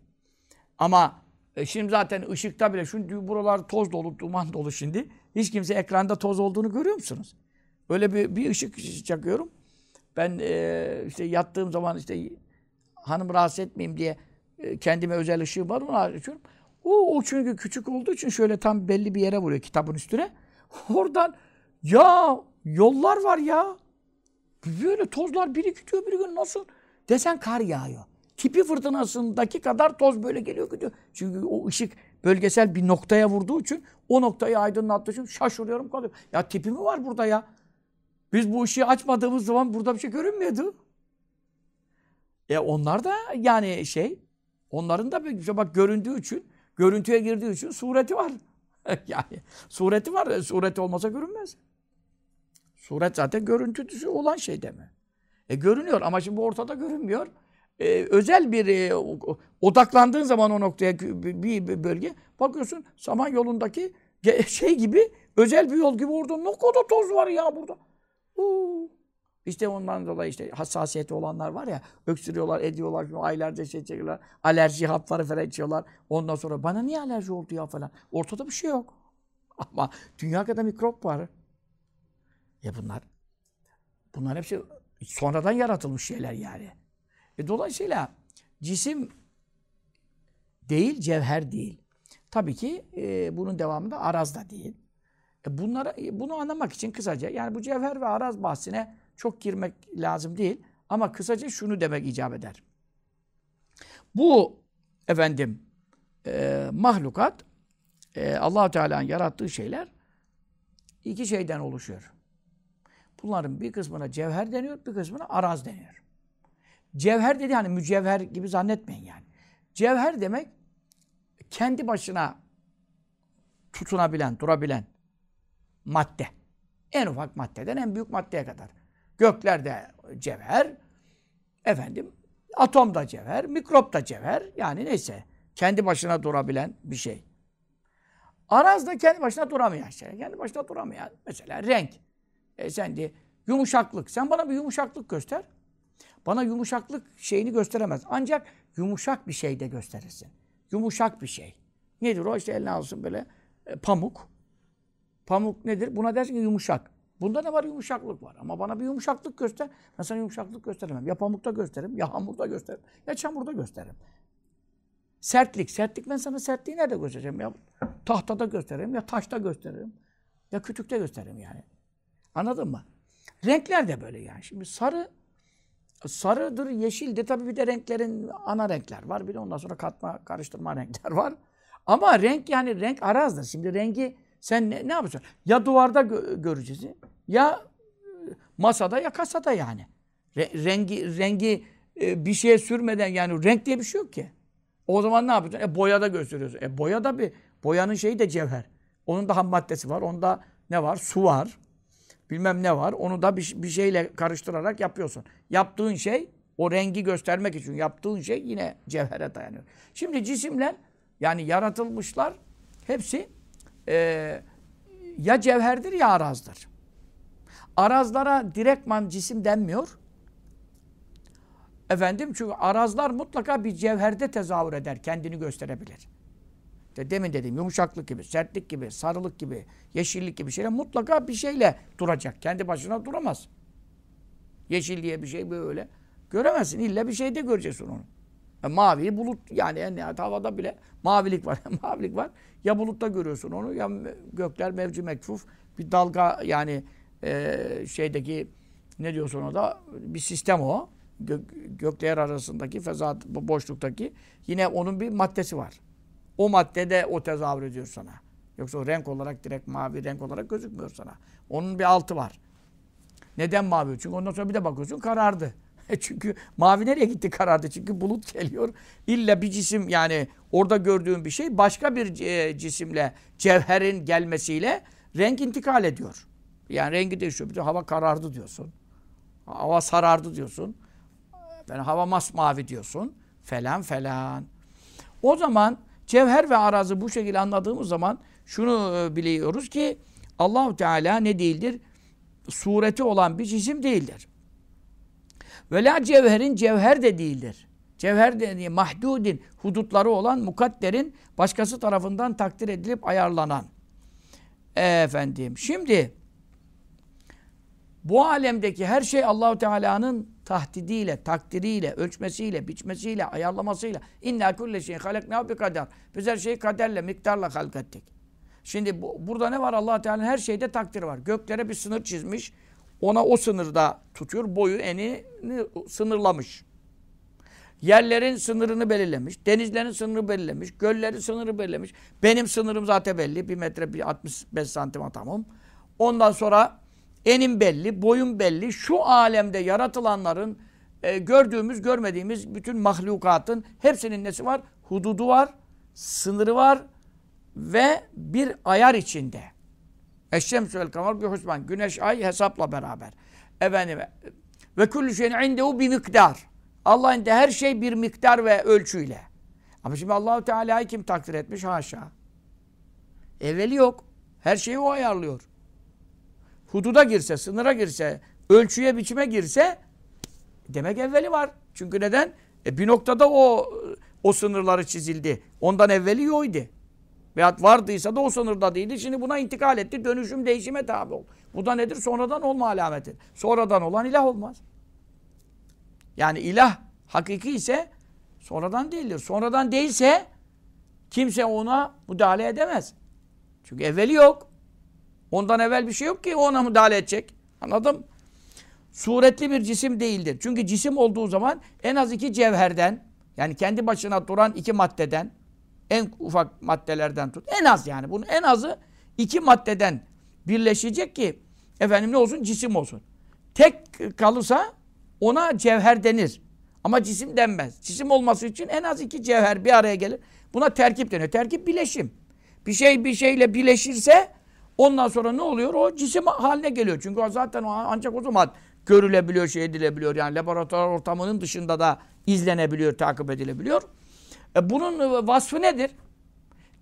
Ama e, şimdi zaten ışıkta bile, şimdi buralar toz dolu, duman dolu şimdi. Hiç kimse ekranda toz olduğunu görüyor musunuz? Öyle bir, bir ışık çakıyorum. Ben e, işte yattığım zaman işte hanım rahatsız etmeyeyim diye e, kendime özel ışığı var, onu açıyorum. O, o çünkü küçük olduğu için şöyle tam belli bir yere vuruyor kitabın üstüne. Oradan ya yollar var ya. Böyle tozlar biri gidiyor biri gidiyor. Nasıl? Desen kar yağıyor. Tipi fırtınasındaki kadar toz böyle geliyor gidiyor. Çünkü o ışık bölgesel bir noktaya vurduğu için o noktayı aydınlattığı için şaşırıyorum kalıyorum. Ya tipi mi var burada ya? Biz bu ışığı açmadığımız zaman burada bir şey görünmüyordu. E onlar da yani şey onların da bir bak göründüğü için görüntüye girdiği için sureti var. yani sureti var. Sureti olmasa görünmez. Suret zaten görüntüsü olan şey deme. E görünüyor ama şimdi ortada görünmüyor. E, özel bir e, odaklandığın zaman o noktaya bir, bir bölge bakıyorsun saman yolundaki şey gibi özel bir yol gibi orada ne kadar toz var ya burada. Uu. İşte ondan dolayı işte hassasiyeti olanlar var ya öksürüyorlar, ediyorlar, aylarca şey çekiyorlar. Alerji hapları falan içiyorlar. Ondan sonra bana niye alerji oldu ya falan. Ortada bir şey yok. Ama dünya kadar mikrop var. Ya bunlar bunlar hepsi sonradan yaratılmış şeyler yani. E dolayısıyla cisim değil, cevher değil. Tabii ki e, bunun devamında araz da değil. E bunları, e, bunu anlamak için kısaca, yani bu cevher ve araz bahsine çok girmek lazım değil. Ama kısaca şunu demek icap eder. Bu efendim e, mahlukat e, allah Teala'nın yarattığı şeyler iki şeyden oluşuyor. Bunların bir kısmına cevher deniyor, bir kısmına araz deniyor. Cevher dedi hani mücevher gibi zannetmeyin yani. Cevher demek kendi başına tutunabilen, durabilen madde. En ufak maddeden en büyük maddeye kadar. Göklerde cevher, efendim atom da cevher, mikrop da cevher. Yani neyse kendi başına durabilen bir şey. Araz da kendi başına duramayan şey. Kendi başına duramayan mesela renk. E sen de yumuşaklık. Sen bana bir yumuşaklık göster. Bana yumuşaklık şeyini gösteremez. Ancak yumuşak bir şey de gösterirsin. Yumuşak bir şey. Nedir o? İşte eline alsın böyle e, pamuk. Pamuk nedir? Buna dersin ki yumuşak. Bunda ne var? Yumuşaklık var. Ama bana bir yumuşaklık göster. Ben sana yumuşaklık gösteremem. Ya pamukta gösteririm, ya hamurda gösteririm, ya çamurda gösteririm. Sertlik. Sertlik ben sana sertliği nerede göstereceğim? Ya tahtada gösteririm, ya taşta gösteririm, ya kütükte gösteririm yani. Anladın mı? Renkler de böyle yani. Şimdi sarı sarıdır, yeşildir. Tabii bir de renklerin ana renkler var. Bir de ondan sonra katma, karıştırma renkler var. Ama renk yani renk arazdır. Şimdi rengi sen ne, ne yapacaksın? Ya duvarda gö- göreceğiz ya e, masada ya kasada yani. Re- rengi rengi e, bir şeye sürmeden yani renk diye bir şey yok ki. O zaman ne yapacaksın? E boyada gösteriyorsun. E boyada bir boyanın şeyi de cevher. Onun da ham maddesi var. Onda ne var? Su var. Bilmem ne var. Onu da bir, bir şeyle karıştırarak yapıyorsun. Yaptığın şey o rengi göstermek için yaptığın şey yine cevhere dayanıyor. Şimdi cisimler yani yaratılmışlar hepsi e, ya cevherdir ya arazdır. Arazlara direktman cisim denmiyor. Efendim çünkü arazlar mutlaka bir cevherde tezahür eder, kendini gösterebilir. İşte demin dediğim yumuşaklık gibi, sertlik gibi, sarılık gibi, yeşillik gibi şeyler mutlaka bir şeyle duracak. Kendi başına duramaz. Yeşil diye bir şey böyle göremezsin. İlla bir şeyde göreceksin onu. E, mavi bulut yani en nihayet havada bile mavilik var. mavilik var. Ya bulutta görüyorsun onu ya gökler mevci mekfuf bir dalga yani e, şeydeki ne diyorsun o da bir sistem o. Gök, gökle yer arasındaki fezat boşluktaki yine onun bir maddesi var. O maddede o tezahür ediyor sana. Yoksa o renk olarak direkt mavi renk olarak gözükmüyor sana. Onun bir altı var. Neden mavi? Çünkü ondan sonra bir de bakıyorsun karardı. Çünkü mavi nereye gitti karardı? Çünkü bulut geliyor. İlla bir cisim yani orada gördüğün bir şey başka bir e, cisimle cevherin gelmesiyle renk intikal ediyor. Yani rengi değişiyor. Bir de hava karardı diyorsun. Hava sarardı diyorsun. Yani hava masmavi diyorsun. Falan falan. O zaman cevher ve arazı bu şekilde anladığımız zaman şunu e, biliyoruz ki Allahu Teala ne değildir? Sureti olan bir cisim değildir. Ve la cevherin cevher de değildir. Cevher dediği mahdudin, hudutları olan mukadderin başkası tarafından takdir edilip ayarlanan. Efendim, şimdi bu alemdeki her şey Allahu Teala'nın tahdidiyle, takdiriyle, ölçmesiyle, biçmesiyle, ayarlamasıyla inna kulle şeyin halekna bi kader. Biz her şeyi kaderle, miktarla halk ettik. Şimdi bu, burada ne var? Allah Teala'nın her şeyde takdiri var. Göklere bir sınır çizmiş. Ona o sınırda tutuyor. Boyu, eni sınırlamış. Yerlerin sınırını belirlemiş. Denizlerin sınırını belirlemiş. Göllerin sınırını belirlemiş. Benim sınırım zaten belli. Bir metre bir 65 santim atamım. Ondan sonra enim belli, boyum belli. Şu alemde yaratılanların e, gördüğümüz, görmediğimiz bütün mahlukatın hepsinin nesi var? Hududu var, sınırı var ve bir ayar içinde. Eşşemsü vel kamar bir husban. Güneş, ay hesapla beraber. Efendim, ve kullu şeyin indehu bir miktar. Allah'ın de her şey bir miktar ve ölçüyle. Ama şimdi Allahu Teala'yı kim takdir etmiş? Haşa. Evveli yok. Her şeyi o ayarlıyor. Hududa girse, sınıra girse, ölçüye, biçime girse demek evveli var. Çünkü neden? E bir noktada o o sınırları çizildi. Ondan evveli yoydu. Veyahut vardıysa da o sınırda değildi. Şimdi buna intikal etti. Dönüşüm değişime tabi ol. Bu da nedir? Sonradan olma alameti. Sonradan olan ilah olmaz. Yani ilah hakiki ise sonradan değildir. Sonradan değilse kimse ona müdahale edemez. Çünkü evveli yok. Ondan evvel bir şey yok ki ona müdahale edecek. Anladım? Suretli bir cisim değildir. Çünkü cisim olduğu zaman en az iki cevherden yani kendi başına duran iki maddeden en ufak maddelerden tut. En az yani. Bunun en azı iki maddeden birleşecek ki efendim ne olsun? Cisim olsun. Tek kalırsa ona cevher denir. Ama cisim denmez. Cisim olması için en az iki cevher bir araya gelir. Buna terkip deniyor. Terkip bileşim. Bir şey bir şeyle birleşirse ondan sonra ne oluyor? O cisim haline geliyor. Çünkü o zaten o ancak o zaman görülebiliyor, şey edilebiliyor. Yani laboratuvar ortamının dışında da izlenebiliyor, takip edilebiliyor. E bunun vasfı nedir?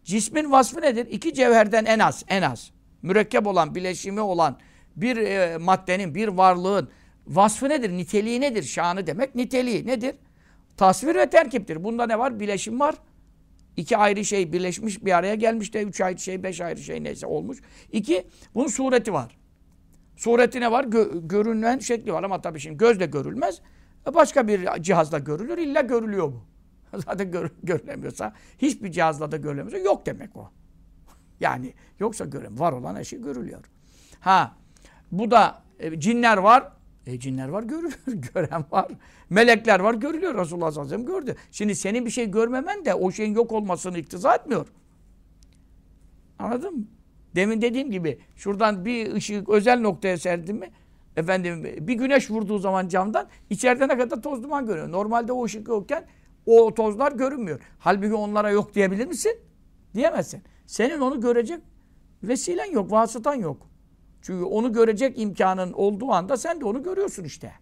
Cismin vasfı nedir? İki cevherden en az, en az. Mürekkep olan, bileşimi olan bir e, maddenin, bir varlığın vasfı nedir? Niteliği nedir? Şanı demek niteliği nedir? Tasvir ve terkiptir. Bunda ne var? Bileşim var. İki ayrı şey birleşmiş bir araya gelmiş de üç ayrı şey, beş ayrı şey neyse olmuş. İki, bunun sureti var. Sureti ne var? Gö görünen şekli var ama tabii şimdi gözle görülmez. Başka bir cihazla görülür. İlla görülüyor bu. Zaten gör, görülemiyorsa, hiçbir cihazla da görülemiyorsa yok demek o. Yani yoksa görülemiyor. Var olan her şey görülüyor. Ha, bu da e, cinler var. E cinler var görülüyor. Gören var. Melekler var görülüyor. Resulullah sallallahu aleyhi ve sellem gördü. Şimdi senin bir şey görmemen de o şeyin yok olmasını iktiza etmiyor. Anladın mı? Demin dediğim gibi şuradan bir ışık özel noktaya serdim mi efendim bir güneş vurduğu zaman camdan içeride ne kadar toz duman görüyor. Normalde o ışık yokken o tozlar görünmüyor. Halbuki onlara yok diyebilir misin? Diyemezsin. Senin onu görecek vesilen yok, vasıtan yok. Çünkü onu görecek imkanın olduğu anda sen de onu görüyorsun işte.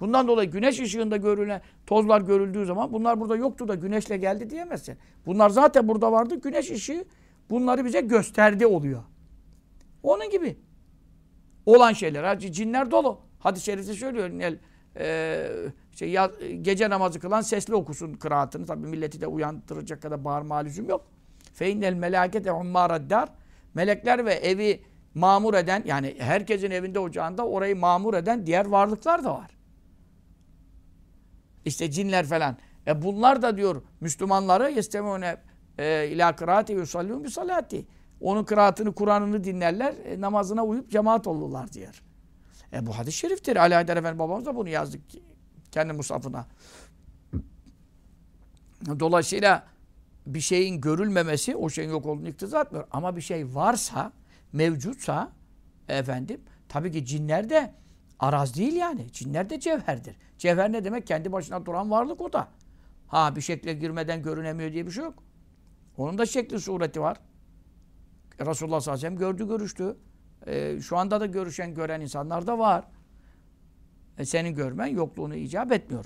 Bundan dolayı güneş ışığında görülen tozlar görüldüğü zaman bunlar burada yoktu da güneşle geldi diyemezsin. Bunlar zaten burada vardı. Güneş ışığı bunları bize gösterdi oluyor. Onun gibi. Olan şeyler. Hadi cinler dolu. Hadis-i şerifte söylüyor. El, e, şey, ya, gece namazı kılan sesli okusun kıraatını. Tabi milleti de uyandıracak kadar bağırma lüzum yok. Feinnel melakete ummaraddar. Melekler ve evi mamur eden yani herkesin evinde ocağında orayı mamur eden diğer varlıklar da var. İşte cinler falan. E bunlar da diyor Müslümanları yestemune ila kıraati yusallûn bi salati. Onun kıraatını, Kur'an'ını dinlerler, e, namazına uyup cemaat olurlar diyor. E bu hadis-i şeriftir. Ali Haydar Efendi babamız da bunu yazdık kendi musafına. Dolayısıyla bir şeyin görülmemesi o şeyin yok olduğunu iktiza etmiyor. Ama bir şey varsa, mevcutsa efendim tabii ki cinler de araz değil yani. Cinler de cevherdir. Cevher ne demek? Kendi başına duran varlık o da. Ha bir şekle girmeden görünemiyor diye bir şey yok. Onun da şekli sureti var. Resulullah sallallahu aleyhi ve sellem gördü görüştü. E, şu anda da görüşen gören insanlar da var. E, senin görmen yokluğunu icap etmiyor.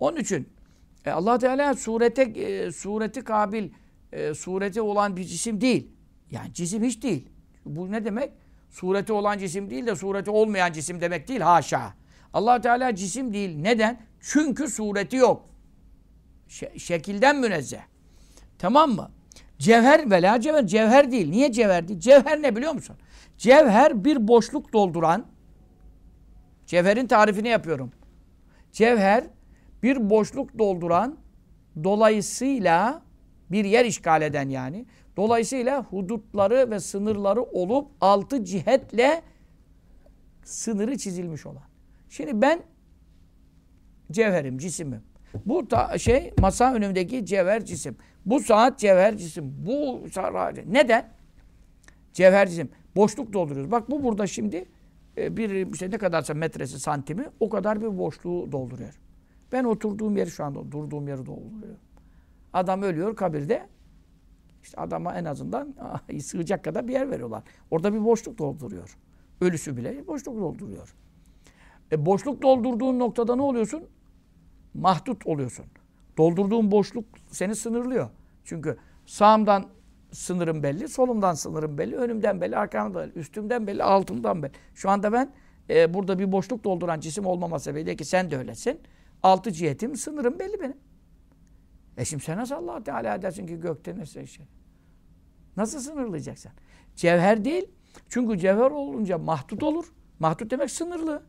Onun için e, allah Teala surete, e, sureti kabil, e, sureti olan bir cisim değil. Yani cisim hiç değil. Bu ne demek? Sureti olan cisim değil de sureti olmayan cisim demek değil. Haşa. allah Teala cisim değil. Neden? Çünkü sureti yok. Ş şekilden münezzeh. Tamam mı? Cevher ve cevher. Cevher değil. Niye cevher değil? Cevher ne biliyor musun? Cevher bir boşluk dolduran Cevherin tarifini yapıyorum. Cevher bir boşluk dolduran dolayısıyla bir yer işgal eden yani. Dolayısıyla hudutları ve sınırları olup altı cihetle sınırı çizilmiş olan. Şimdi ben cevherim, cisimim. Bu ta, şey masa önümdeki cevher cisim. Bu saat cevher cisim. Bu neden? Cevher cisim. Boşluk dolduruyoruz. Bak bu burada şimdi e, bir işte ne kadarsa metresi santimi o kadar bir boşluğu dolduruyor. Ben oturduğum yeri şu anda durduğum yeri dolduruyorum. Adam ölüyor kabirde. İşte adama en azından sığacak kadar bir yer veriyorlar. Orada bir boşluk dolduruyor. Ölüsü bile boşluk dolduruyor. E boşluk doldurduğun noktada ne oluyorsun? Mahdut oluyorsun. Doldurduğun boşluk seni sınırlıyor. Çünkü sağımdan sınırım belli, solumdan sınırım belli, önümden belli, arkamdan belli, üstümden belli, altımdan belli. Şu anda ben e, burada bir boşluk dolduran cisim olmama sebebiyle ki sen de öylesin. Altı cihetim, sınırım belli benim. E şimdi sen nasıl allah Teala edersin ki gökte neyse şey? Nasıl sınırlayacaksın? Cevher değil. Çünkü cevher olunca mahdut olur. Mahdut demek sınırlı.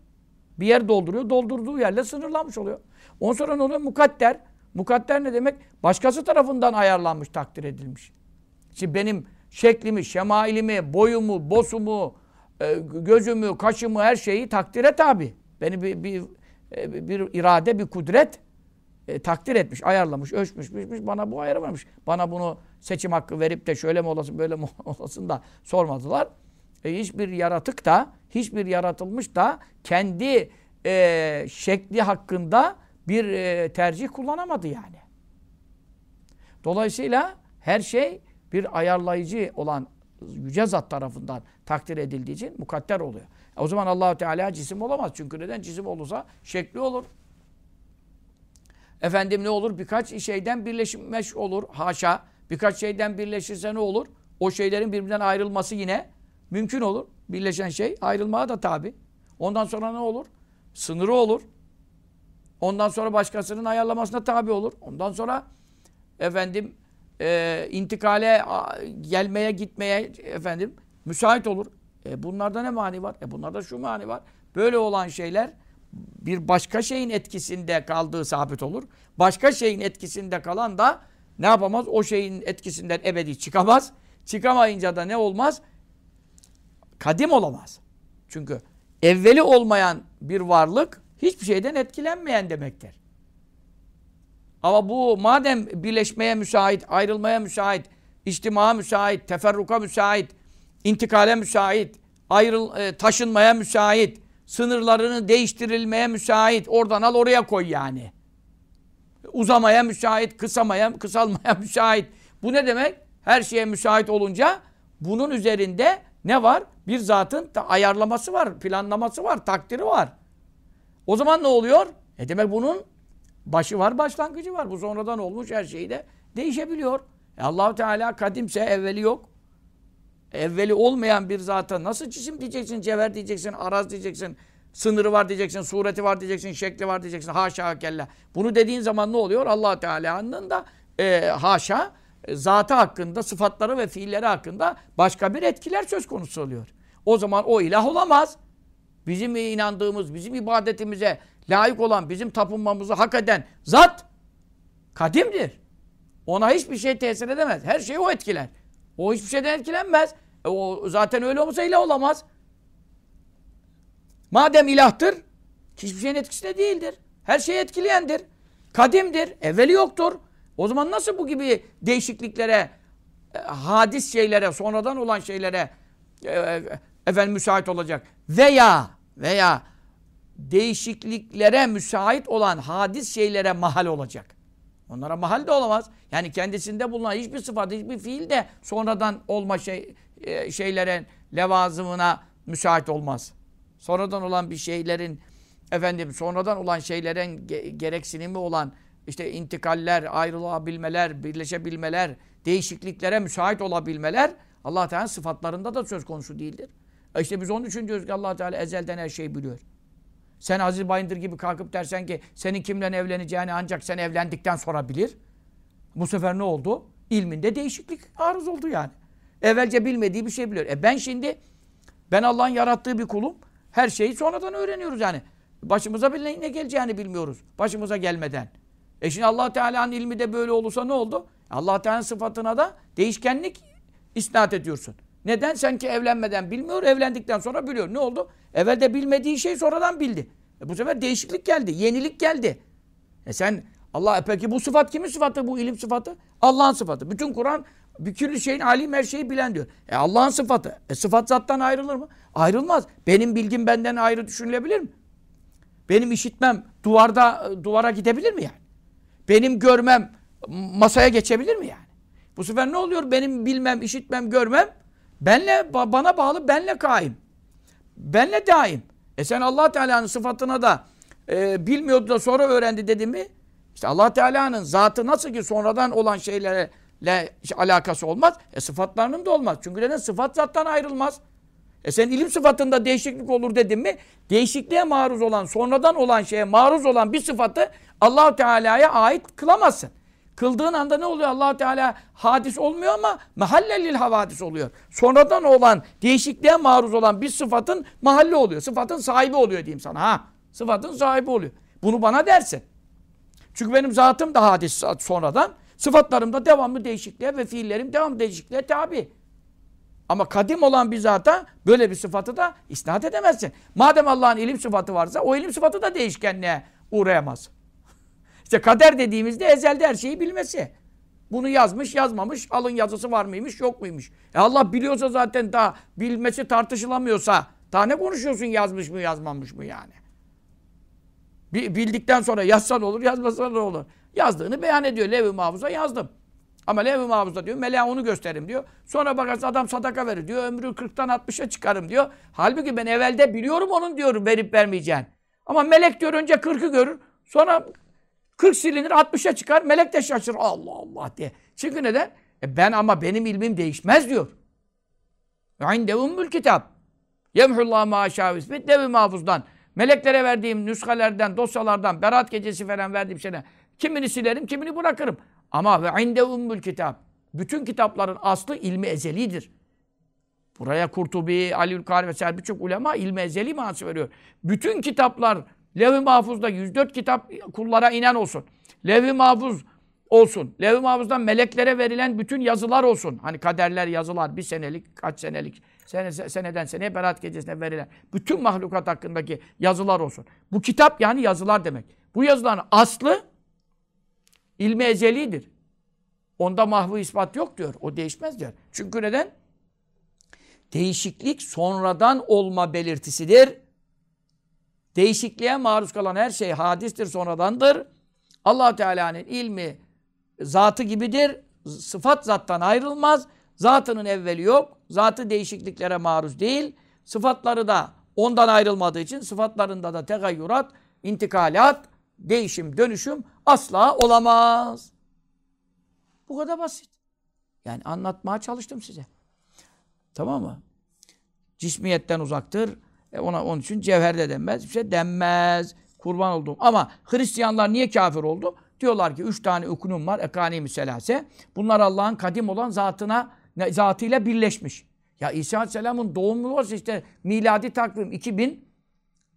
Bir yer dolduruyor, doldurduğu yerle sınırlanmış oluyor. Ondan sonra ne oluyor? Mukadder. Mukadder ne demek? Başkası tarafından ayarlanmış, takdir edilmiş. Şimdi benim şeklimi, şemailimi, boyumu, bosumu, e, gözümü, kaşımı, her şeyi takdire tabi. Beni bir, bir, e, bir irade, bir kudret e, takdir etmiş, ayarlamış, ölçmüş, biçmiş, bana bu ayarlamış. Bana bunu seçim hakkı verip de şöyle mi olasın, böyle mi olasın da sormadılar. E, hiçbir yaratık da, hiçbir yaratılmış da kendi e, şekli hakkında bir e, tercih kullanamadı yani. Dolayısıyla her şey bir ayarlayıcı olan yüce zat tarafından takdir edildiği için mukadder oluyor. O zaman Allahu Teala cisim olamaz. Çünkü neden cisim olursa şekli olur. Efendim ne olur? Birkaç şeyden birleşmiş olur. Haşa. Birkaç şeyden birleşirse ne olur? O şeylerin birbirinden ayrılması yine mümkün olur. Birleşen şey ayrılmaya da tabi. Ondan sonra ne olur? Sınırı olur. Ondan sonra başkasının ayarlamasına tabi olur. Ondan sonra efendim e, intikale gelmeye gitmeye efendim müsait olur. E, bunlarda ne mani var? E, bunlarda şu mani var. Böyle olan şeyler bir başka şeyin etkisinde kaldığı sabit olur. Başka şeyin etkisinde kalan da ne yapamaz? O şeyin etkisinden ebedi çıkamaz. Çıkamayınca da ne olmaz? Kadim olamaz. Çünkü evveli olmayan bir varlık hiçbir şeyden etkilenmeyen demektir. Ama bu madem birleşmeye müsait, ayrılmaya müsait içtimaya müsait, teferruka müsait, intikale müsait, ayrıl, e, taşınmaya müsait, sınırlarını değiştirilmeye müsait. Oradan al oraya koy yani. Uzamaya müsait, kısamaya, kısalmaya müsait. Bu ne demek? Her şeye müsait olunca bunun üzerinde ne var? Bir zatın ayarlaması var, planlaması var, takdiri var. O zaman ne oluyor? E demek bunun başı var, başlangıcı var. Bu sonradan olmuş her şeyi de değişebiliyor. E allah Teala kadimse evveli yok. Evveli olmayan bir zata nasıl cisim diyeceksin, cevher diyeceksin, araz diyeceksin, sınırı var diyeceksin, sureti var diyeceksin, şekli var diyeceksin. Haşa kella. Bunu dediğin zaman ne oluyor? allah Teala'nın da e, haşa e, zatı hakkında, sıfatları ve fiilleri hakkında başka bir etkiler söz konusu oluyor. O zaman o ilah olamaz. Bizim inandığımız, bizim ibadetimize layık olan, bizim tapınmamızı hak eden zat kadimdir. Ona hiçbir şey tesir edemez. Her şeyi o etkiler. O hiçbir şeyden etkilenmez. E o zaten öyle olmasa ilah olamaz. Madem ilahtır, hiçbir şeyin etkisinde değildir. Her şeyi etkileyendir. Kadimdir, evveli yoktur. O zaman nasıl bu gibi değişikliklere, e, hadis şeylere, sonradan olan şeylere e, e, efendim müsait olacak? Veya veya değişikliklere müsait olan hadis şeylere mahal olacak. Onlara mahal de olamaz. Yani kendisinde bulunan hiçbir sıfat, hiçbir fiil de sonradan olma şey, e, şeylere, levazımına müsait olmaz. Sonradan olan bir şeylerin, efendim sonradan olan şeylerin gereksinimi olan işte intikaller, ayrılabilmeler, birleşebilmeler, değişikliklere müsait olabilmeler Allah Teala sıfatlarında da söz konusu değildir. E işte biz onun için diyoruz ki allah Teala ezelden her şeyi biliyor. Sen Aziz Bayındır gibi kalkıp dersen ki senin kimle evleneceğini ancak sen evlendikten sonra bilir. Bu sefer ne oldu? İlminde değişiklik arız oldu yani. Evvelce bilmediği bir şey biliyor. E ben şimdi ben Allah'ın yarattığı bir kulum. Her şeyi sonradan öğreniyoruz yani. Başımıza bile ne geleceğini bilmiyoruz. Başımıza gelmeden. E şimdi allah Teala'nın ilmi de böyle olursa ne oldu? allah Teala'nın sıfatına da değişkenlik isnat ediyorsun. Neden? Sen ki evlenmeden bilmiyor, evlendikten sonra biliyor. Ne oldu? Evvelde bilmediği şey sonradan bildi. E bu sefer değişiklik geldi, yenilik geldi. E sen Allah e peki bu sıfat kimin sıfatı? Bu ilim sıfatı? Allah'ın sıfatı. Bütün Kur'an bir şeyin alim her şeyi bilen diyor. E Allah'ın sıfatı. E sıfat zattan ayrılır mı? Ayrılmaz. Benim bilgim benden ayrı düşünülebilir mi? Benim işitmem duvarda duvara gidebilir mi yani? Benim görmem masaya geçebilir mi yani? Bu sefer ne oluyor? Benim bilmem, işitmem, görmem benle bana bağlı, benle kaim. Benle daim. E sen Allah Teala'nın sıfatına da e, bilmiyordu da sonra öğrendi dedi mi? İşte Allah Teala'nın zatı nasıl ki sonradan olan şeylerle işte alakası olmaz. E sıfatlarının da olmaz. Çünkü neden? Sıfat zattan ayrılmaz. E sen ilim sıfatında değişiklik olur dedim mi? Değişikliğe maruz olan, sonradan olan şeye maruz olan bir sıfatı allah Teala'ya ait kılamazsın. Kıldığın anda ne oluyor? allah Teala hadis olmuyor ama mahallelil havadis oluyor. Sonradan olan, değişikliğe maruz olan bir sıfatın mahalle oluyor. Sıfatın sahibi oluyor diyeyim sana. Ha, sıfatın sahibi oluyor. Bunu bana dersin. Çünkü benim zatım da hadis sonradan. Sıfatlarım da devamlı değişikliğe ve fiillerim devamlı değişikliğe tabi. Ama kadim olan bir zata böyle bir sıfatı da isnat edemezsin. Madem Allah'ın ilim sıfatı varsa o ilim sıfatı da değişkenliğe uğrayamaz. İşte kader dediğimizde ezelde her şeyi bilmesi. Bunu yazmış, yazmamış, alın yazısı var mıymış, yok muymuş. E Allah biliyorsa zaten daha bilmesi tartışılamıyorsa daha ne konuşuyorsun yazmış mı, yazmamış mı yani? Bildikten sonra yazsan olur, yazmasan olur. Yazdığını beyan ediyor. Lev-i Mahfuz'a yazdım. Ama Lev-i diyor, meleğe onu gösteririm diyor. Sonra bakarsın adam sadaka verir diyor, ömrü 40'tan 60'a çıkarım diyor. Halbuki ben evvelde biliyorum onun diyorum verip vermeyeceğini. Ama melek diyor önce 40'ı görür, sonra 40 silinir 60'a çıkar. Melek de şaşırır. Allah Allah diye. Çünkü neden? E ben ama benim ilmim değişmez diyor. İnde ummül kitap. Yemhullah ma aşağı isbit devi mahfuzdan. Meleklere verdiğim nüshalerden, dosyalardan, berat gecesi falan verdiğim şeyler. Kimini silerim, kimini bırakırım. Ama ve inde ummül kitap. Bütün kitapların aslı ilmi ezelidir. Buraya Kurtubi, Ali Kari vesaire birçok ulema ilmi ezeli manası veriyor. Bütün kitaplar Levh-i Mahfuz'da 104 kitap kullara inen olsun. Levh-i Mahfuz olsun. Levh-i Mahfuz'dan meleklere verilen bütün yazılar olsun. Hani kaderler, yazılar, bir senelik, kaç senelik, sene, seneden seneye Berat Gecesi'ne verilen bütün mahlukat hakkındaki yazılar olsun. Bu kitap yani yazılar demek. Bu yazıların aslı ilmi ezelidir. Onda mahvu ispat yok diyor. O değişmez diyor. Çünkü neden? Değişiklik sonradan olma belirtisidir. Değişikliğe maruz kalan her şey hadistir, sonradandır. allah Teala'nın ilmi zatı gibidir. Sıfat zattan ayrılmaz. Zatının evveli yok. Zatı değişikliklere maruz değil. Sıfatları da ondan ayrılmadığı için sıfatlarında da tegayyurat, intikalat, değişim, dönüşüm asla olamaz. Bu kadar basit. Yani anlatmaya çalıştım size. Tamam mı? Cismiyetten uzaktır. E ona onun için cevher de denmez. Bir şey denmez. Kurban oldum. Ama Hristiyanlar niye kafir oldu? Diyorlar ki üç tane ukunum var. Ekani selase. Bunlar Allah'ın kadim olan zatına zatıyla birleşmiş. Ya İsa Aleyhisselam'ın doğumu varsa işte miladi takvim 2000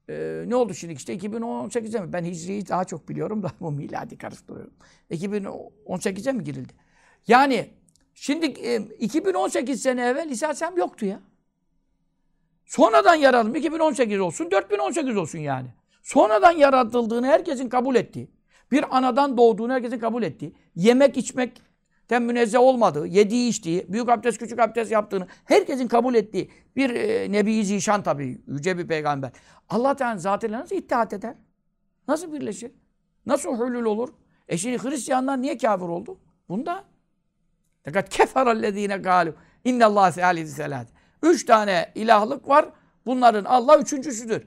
e, ne oldu şimdi işte 2018'e mi? Ben Hicri'yi daha çok biliyorum da bu miladi karıştırıyorum. 2018'e mi girildi? Yani şimdi e, 2018 sene evvel İsa Aleyhisselam yoktu ya. Sonradan yaradım. 2018 olsun, 4018 olsun yani. Sonradan yaratıldığını herkesin kabul ettiği, bir anadan doğduğunu herkesin kabul ettiği, yemek içmekten münezzeh olmadığı, yediği içtiği, büyük abdest küçük abdest yaptığını herkesin kabul ettiği bir e, Nebi Zişan tabii, yüce bir peygamber. Allah Teala zatıyla nasıl ittihat eder? Nasıl birleşir? Nasıl hulul olur? E şimdi Hristiyanlar niye kafir oldu? Bunda. Fakat keferellezine galu. İnnallâhe seâlî selâd. Üç tane ilahlık var. Bunların Allah üçüncüsüdür.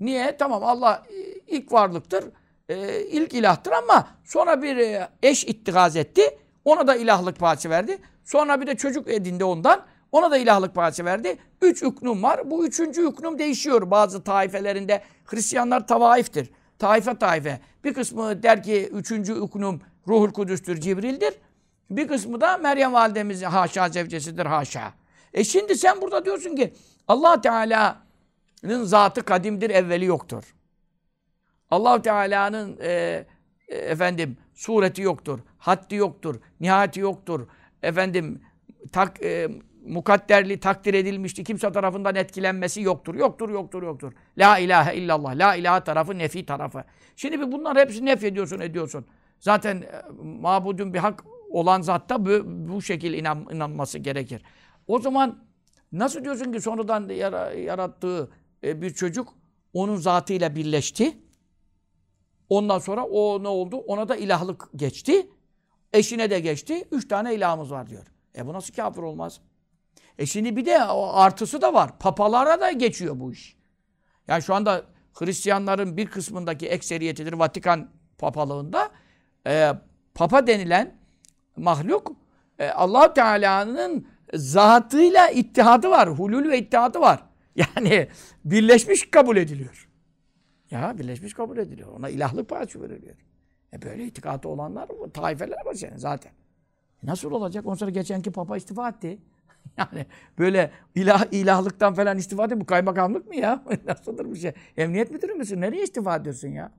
Niye? Tamam Allah e, ilk varlıktır. E, ilk ilahtır ama sonra bir e, eş ittikaz etti. Ona da ilahlık parça verdi. Sonra bir de çocuk edindi ondan. Ona da ilahlık parça verdi. Üç hüknüm var. Bu üçüncü hüknüm değişiyor bazı taifelerinde. Hristiyanlar tavaiftir. Taife taife. Bir kısmı der ki üçüncü hüknüm Ruhul Kudüs'tür, Cibril'dir. Bir kısmı da Meryem validemiz haşa zevcesidir haşa. E şimdi sen burada diyorsun ki Allah Teala'nın zatı kadimdir, evveli yoktur. Allah Teala'nın e, e, efendim sureti yoktur, haddi yoktur, nihayeti yoktur. Efendim tak e, mukadderli takdir edilmişti. Kimse tarafından etkilenmesi yoktur. Yoktur, yoktur, yoktur. La ilahe illallah. La ilahe tarafı, nefi tarafı. Şimdi bir bunlar hepsi nef ediyorsun, ediyorsun. Zaten e, mabudun bir hak olan zatta bu, bu şekilde inan, inanması gerekir. O zaman nasıl diyorsun ki sonradan yarattığı e, bir çocuk onun zatıyla birleşti. Ondan sonra o ne oldu? Ona da ilahlık geçti. Eşine de geçti. Üç tane ilahımız var diyor. E bu nasıl kafir olmaz? E şimdi bir de o artısı da var. Papalara da geçiyor bu iş. Yani şu anda Hristiyanların bir kısmındaki ekseriyetidir Vatikan papalığında. E, papa denilen mahluk e, allah Teala'nın zatıyla ittihadı var. Hulul ve ittihadı var. Yani birleşmiş kabul ediliyor. Ya birleşmiş kabul ediliyor. Ona ilahlık parça veriliyor. E böyle itikadı olanlar, taifeler var senin zaten. E nasıl olacak? Ondan sonra geçenki papa istifa etti. yani böyle ilah, ilahlıktan falan istifa etti. Bu kaymakamlık mı ya? Nasıldır bir şey? Emniyet müdürü müsün? Nereye istifa ediyorsun ya?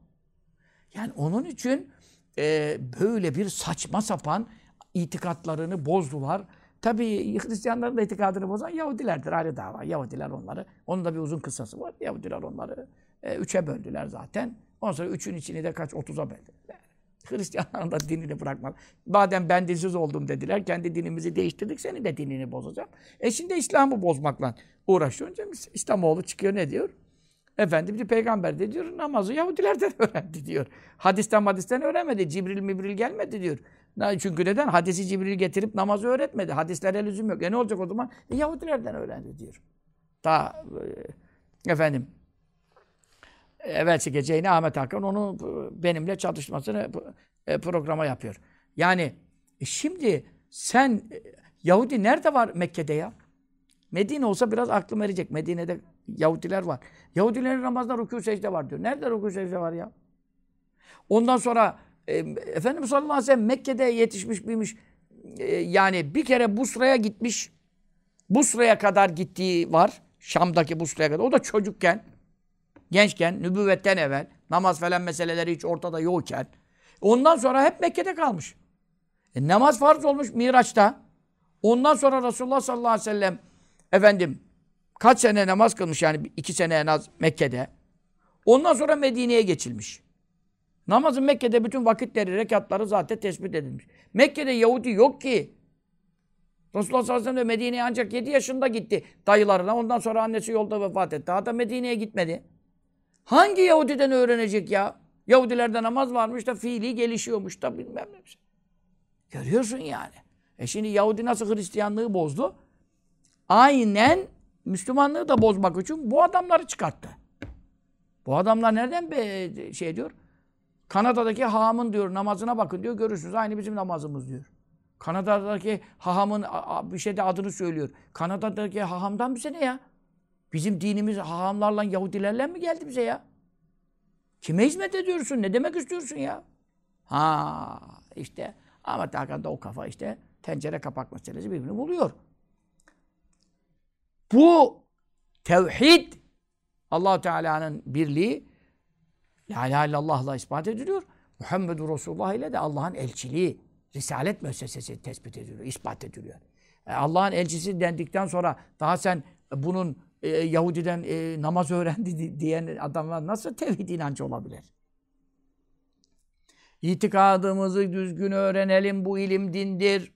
Yani onun için e, böyle bir saçma sapan itikatlarını bozdular. Tabii Hristiyanların da itikadını bozan Yahudilerdir. Ayrı dava. Yahudiler onları. Onun da bir uzun kısası var. Yahudiler onları e, üçe böldüler zaten. Ondan sonra üçün içini de kaç? Otuza böldüler. Hristiyanların da dinini bırakmadı. Madem ben dinsiz oldum dediler, kendi dinimizi değiştirdik, senin de dinini bozacağım. E şimdi İslam'ı bozmakla uğraşıyor. İslamoğlu çıkıyor ne diyor? Efendim bir peygamber de diyor namazı Yahudilerden öğrendi diyor. Hadisten hadisten öğrenmedi. Cibril mibril gelmedi diyor. Çünkü neden? Hadisi Cibril getirip namazı öğretmedi. Hadislere lüzum yok. E ne olacak o zaman? E, Yahudilerden öğrendi diyor. Daha e, efendim evvelsi gece yine Ahmet Hakan onu benimle çalışmasını e, programa yapıyor. Yani e, şimdi sen e, Yahudi nerede var Mekke'de ya? Medine olsa biraz aklım erecek. Medine'de Yahudiler var. Yahudilerin namazda rükû secde var diyor. Nerede rükû secde var ya? Ondan sonra e, Efendimiz sallallahu aleyhi ve sellem Mekke'de yetişmiş büyümüş. E, yani bir kere Busra'ya gitmiş. Busra'ya kadar gittiği var. Şam'daki Busra'ya kadar. O da çocukken, gençken, nübüvvetten evvel, namaz falan meseleleri hiç ortada yokken. Ondan sonra hep Mekke'de kalmış. E, namaz farz olmuş Miraç'ta. Ondan sonra Resulullah sallallahu aleyhi ve sellem efendim kaç sene namaz kılmış yani iki sene en az Mekke'de. Ondan sonra Medine'ye geçilmiş. Namazın Mekke'de bütün vakitleri, rekatları zaten tespit edilmiş. Mekke'de Yahudi yok ki. Resulullah sallallahu aleyhi ve sellem Medine'ye ancak 7 yaşında gitti dayılarına. Ondan sonra annesi yolda vefat etti. Daha da Medine'ye gitmedi. Hangi Yahudiden öğrenecek ya? Yahudilerde namaz varmış da fiili gelişiyormuş da bilmem ne. Görüyorsun yani. E şimdi Yahudi nasıl Hristiyanlığı bozdu? Aynen Müslümanlığı da bozmak için bu adamları çıkarttı. Bu adamlar nereden be, şey diyor? Kanada'daki hahamın diyor namazına bakın diyor görürsünüz. Aynı bizim namazımız diyor. Kanada'daki hahamın bir şeyde adını söylüyor. Kanada'daki hahamdan bize ne ya? Bizim dinimiz hahamlarla Yahudilerle mi geldi bize ya? Kime hizmet ediyorsun? Ne demek istiyorsun ya? Ha işte Ahmet Hakan'da o kafa işte tencere kapak meselesi birbirini buluyor. Bu tevhid allah Teala'nın birliği La ilahe illallah'la ispat ediliyor. Muhammedur Resulullah ile de Allah'ın elçiliği, risalet müessesesi tespit ediliyor, ispat ediliyor. E, Allah'ın elçisi dendikten sonra daha sen bunun e, Yahudiden e, namaz öğrendi diyen adamlar nasıl tevhid inancı olabilir? İtikadımızı düzgün öğrenelim. Bu ilim dindir.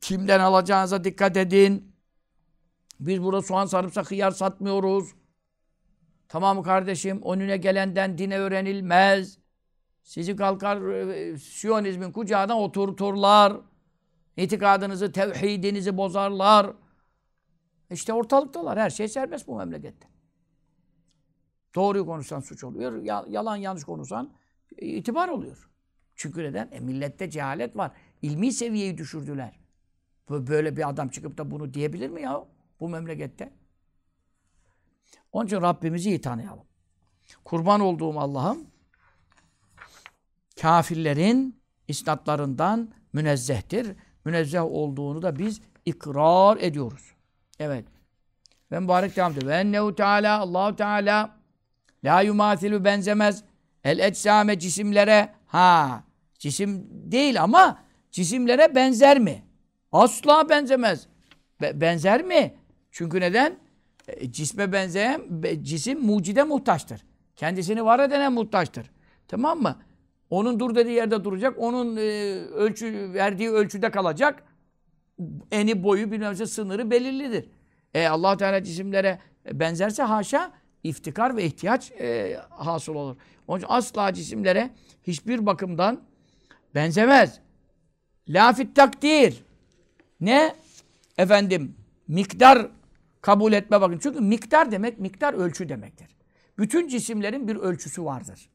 Kimden alacağınıza dikkat edin. Biz burada soğan sarımsak hıyar satmıyoruz. Tamam kardeşim? Önüne gelenden dine öğrenilmez. Sizi kalkar e, Siyonizmin kucağına oturturlar. İtikadınızı, tevhidinizi bozarlar. İşte ortalıktalar. Her şey serbest bu memlekette. Doğruyu konuşsan suç oluyor. Yalan yanlış konuşsan itibar oluyor. Çünkü neden? E millette cehalet var. İlmi seviyeyi düşürdüler. Böyle bir adam çıkıp da bunu diyebilir mi ya bu memlekette? Onun için Rabbimizi iyi tanıyalım. Kurban olduğum Allah'ım kafirlerin isnatlarından münezzehtir. Münezzeh olduğunu da biz ikrar ediyoruz. Evet. Ve mübarek devam ediyor. Ve ennehu teala, Allahu Teala la yumathilu benzemez el eczame cisimlere ha cisim değil ama cisimlere benzer mi? Asla benzemez. Be benzer mi? Çünkü neden? E, cisme benzeyen cisim mucide muhtaçtır. Kendisini var edene muhtaçtır. Tamam mı? Onun dur dediği yerde duracak. Onun e, ölçü verdiği ölçüde kalacak. Eni boyu bilmem ne sınırı belirlidir. E Allah Teala cisimlere benzerse haşa iftikar ve ihtiyaç e, hasıl olur. Onun için asla cisimlere hiçbir bakımdan benzemez. Lafit takdir. Ne? Efendim miktar kabul etme bakın. Çünkü miktar demek, miktar ölçü demektir. Bütün cisimlerin bir ölçüsü vardır.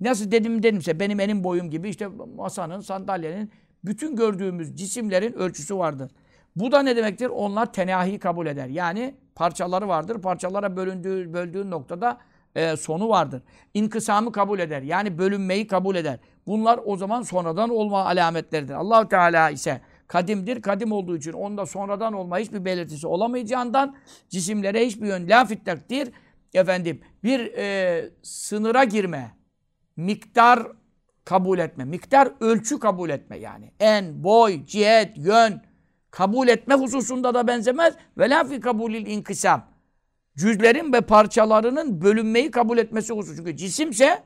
Nasıl dedim dedimse benim enim boyum gibi işte masanın, sandalyenin bütün gördüğümüz cisimlerin ölçüsü vardır. Bu da ne demektir? Onlar tenahi kabul eder. Yani parçaları vardır. Parçalara bölündüğü, böldüğün noktada e, sonu vardır. İnkısamı kabul eder. Yani bölünmeyi kabul eder. Bunlar o zaman sonradan olma alametleridir. allah Teala ise kadimdir. Kadim olduğu için onda sonradan olma hiçbir belirtisi olamayacağından cisimlere hiçbir yön lafit takdir efendim bir e, sınıra girme, miktar kabul etme, miktar ölçü kabul etme yani. En, boy, cihet, yön kabul etme hususunda da benzemez. Ve la fi kabulil inkisam. Cüzlerin ve parçalarının bölünmeyi kabul etmesi hususu. Çünkü cisimse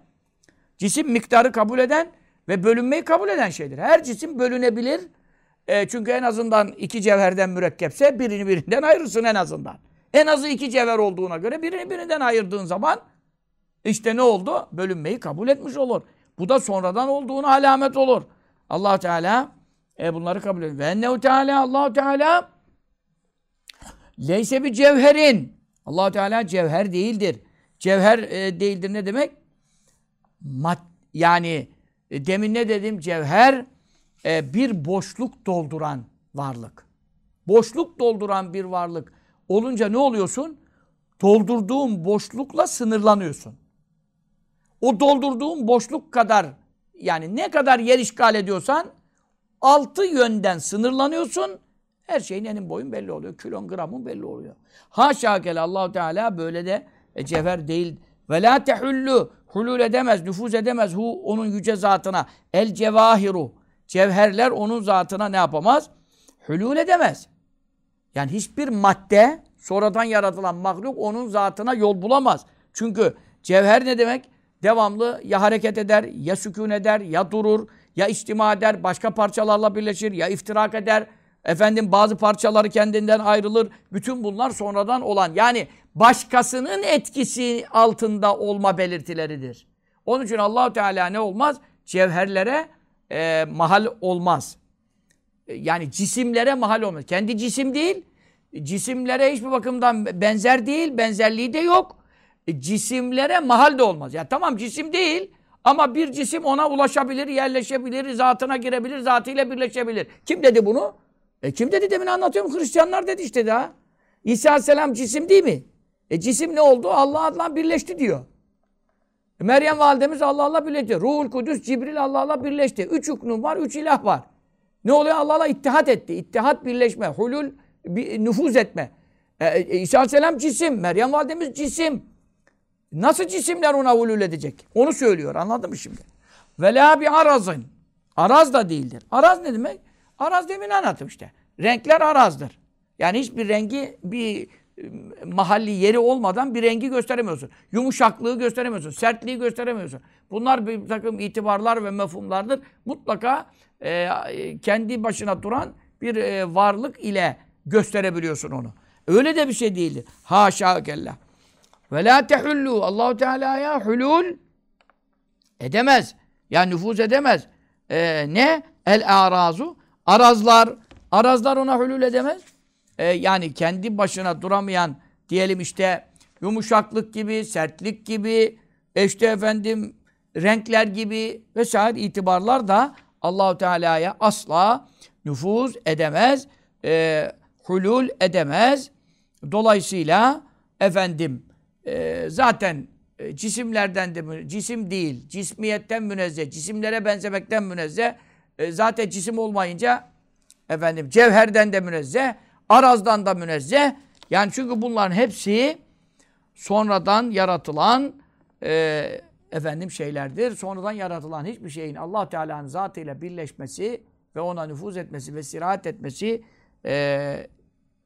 cisim miktarı kabul eden ve bölünmeyi kabul eden şeydir. Her cisim bölünebilir, e, çünkü en azından iki cevherden mürekkepse birini birinden ayırırsın en azından. En azı iki cevher olduğuna göre birini birinden ayırdığın zaman işte ne oldu? Bölünmeyi kabul etmiş olur. Bu da sonradan olduğuna alamet olur. allah Teala e, bunları kabul ediyor. Ve ennehu Teala allah Teala leyse bir cevherin. allah Teala cevher değildir. Cevher e, değildir ne demek? Mat, yani e, demin ne dedim? Cevher e, bir boşluk dolduran varlık. Boşluk dolduran bir varlık olunca ne oluyorsun? Doldurduğun boşlukla sınırlanıyorsun. O doldurduğun boşluk kadar yani ne kadar yer işgal ediyorsan altı yönden sınırlanıyorsun. Her şeyin enin boyun belli oluyor. Kilon gramın belli oluyor. Haşa kele allah Teala böyle de e, cevher değil. Ve la tehullu hulul edemez, nüfuz edemez hu onun yüce zatına. El cevahiru Cevherler onun zatına ne yapamaz? Hülul edemez. Yani hiçbir madde sonradan yaratılan mahluk onun zatına yol bulamaz. Çünkü cevher ne demek? Devamlı ya hareket eder, ya sükun eder, ya durur, ya içtima eder, başka parçalarla birleşir, ya iftirak eder. Efendim bazı parçaları kendinden ayrılır. Bütün bunlar sonradan olan. Yani başkasının etkisi altında olma belirtileridir. Onun için Allahu Teala ne olmaz? Cevherlere e, mahal olmaz. E, yani cisimlere mahal olmaz. Kendi cisim değil, cisimlere hiçbir bakımdan benzer değil, benzerliği de yok. E, cisimlere mahal de olmaz. Ya tamam cisim değil ama bir cisim ona ulaşabilir, yerleşebilir, zatına girebilir, zatıyla birleşebilir. Kim dedi bunu? E kim dedi demin anlatıyorum. Hristiyanlar dedi işte daha. İsa Aleyhisselam cisim değil mi? E cisim ne oldu? Allah Allah birleşti diyor. E Meryem validemiz Allah Allah birleşti. Ruhul Kudüs, Cibril Allah Allah birleşti. Üç hükmü var, üç ilah var. Ne oluyor? Allah Allah ittihat etti. İttihat birleşme, hulul bir, nüfuz etme. E, e, İsa Aleyhisselam cisim, Meryem validemiz cisim. Nasıl cisimler ona hulul edecek? Onu söylüyor. Anladın mı şimdi? Ve la bi arazın. Araz da değildir. Araz ne demek? Araz demin anlattım işte. Renkler arazdır. Yani hiçbir rengi bir e, mahalli yeri olmadan bir rengi gösteremiyorsun. Yumuşaklığı gösteremiyorsun. Sertliği gösteremiyorsun. Bunlar bir takım itibarlar ve mefhumlardır. Mutlaka e, kendi başına duran bir e, varlık ile gösterebiliyorsun onu. Öyle de bir şey değildir. Haşa kella. Ve la tehullu. Allahu Teala'ya hulul edemez. Yani nüfuz edemez. E, ne? El arazu. Arazlar. Arazlar ona hulul edemez. E, yani kendi başına duramayan diyelim işte yumuşaklık gibi, sertlik gibi, işte efendim renkler gibi vesaire itibarlar da Allahu Teala'ya asla nüfuz edemez, e, hulul edemez. Dolayısıyla efendim e, zaten e, cisimlerden de cisim değil, cismiyetten münezzeh, cisimlere benzemekten münezzeh. E, zaten cisim olmayınca efendim cevherden de münezzeh, arazdan da münezzeh. Yani çünkü bunların hepsi sonradan yaratılan e, efendim şeylerdir. Sonradan yaratılan hiçbir şeyin Allah Teala'nın zatıyla birleşmesi ve ona nüfuz etmesi ve sirahat etmesi e,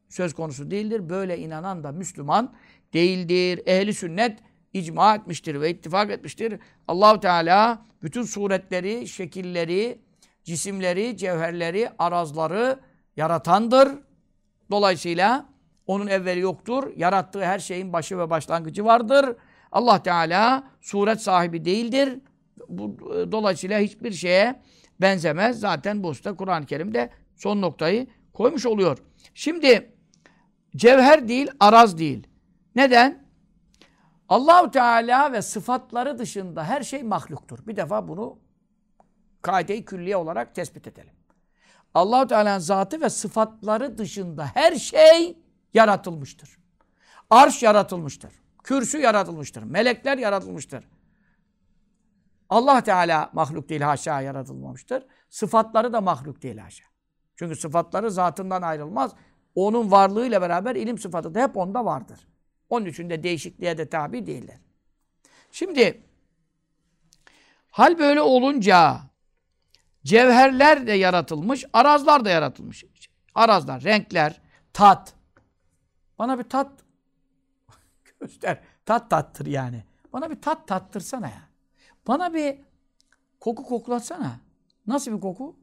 söz konusu değildir. Böyle inanan da Müslüman değildir. Ehli sünnet icma etmiştir ve ittifak etmiştir. Allahu Teala bütün suretleri, şekilleri, cisimleri, cevherleri, arazları yaratandır. Dolayısıyla onun evveli yoktur. Yarattığı her şeyin başı ve başlangıcı vardır. Allah Teala suret sahibi değildir. Bu, dolayısıyla hiçbir şeye benzemez. Zaten bu usta Kur'an-ı Kerim'de son noktayı koymuş oluyor. Şimdi cevher değil, araz değil. Neden? Allahu Teala ve sıfatları dışında her şey mahluktur. Bir defa bunu kaide-i külliye olarak tespit edelim. Allahu Teala'nın zatı ve sıfatları dışında her şey yaratılmıştır. Arş yaratılmıştır. Kürsü yaratılmıştır. Melekler yaratılmıştır. Allah Teala mahluk değil haşa yaratılmamıştır. Sıfatları da mahluk değil haşa. Çünkü sıfatları zatından ayrılmaz. Onun varlığıyla beraber ilim sıfatı da hep onda vardır. Onun için de değişikliğe de tabi değiller. Şimdi hal böyle olunca cevherler de yaratılmış, arazlar da yaratılmış. Arazlar, renkler, tat. Bana bir tat göster. Tat tattır yani. Bana bir tat tattırsana ya. Bana bir koku koklatsana. Nasıl bir koku?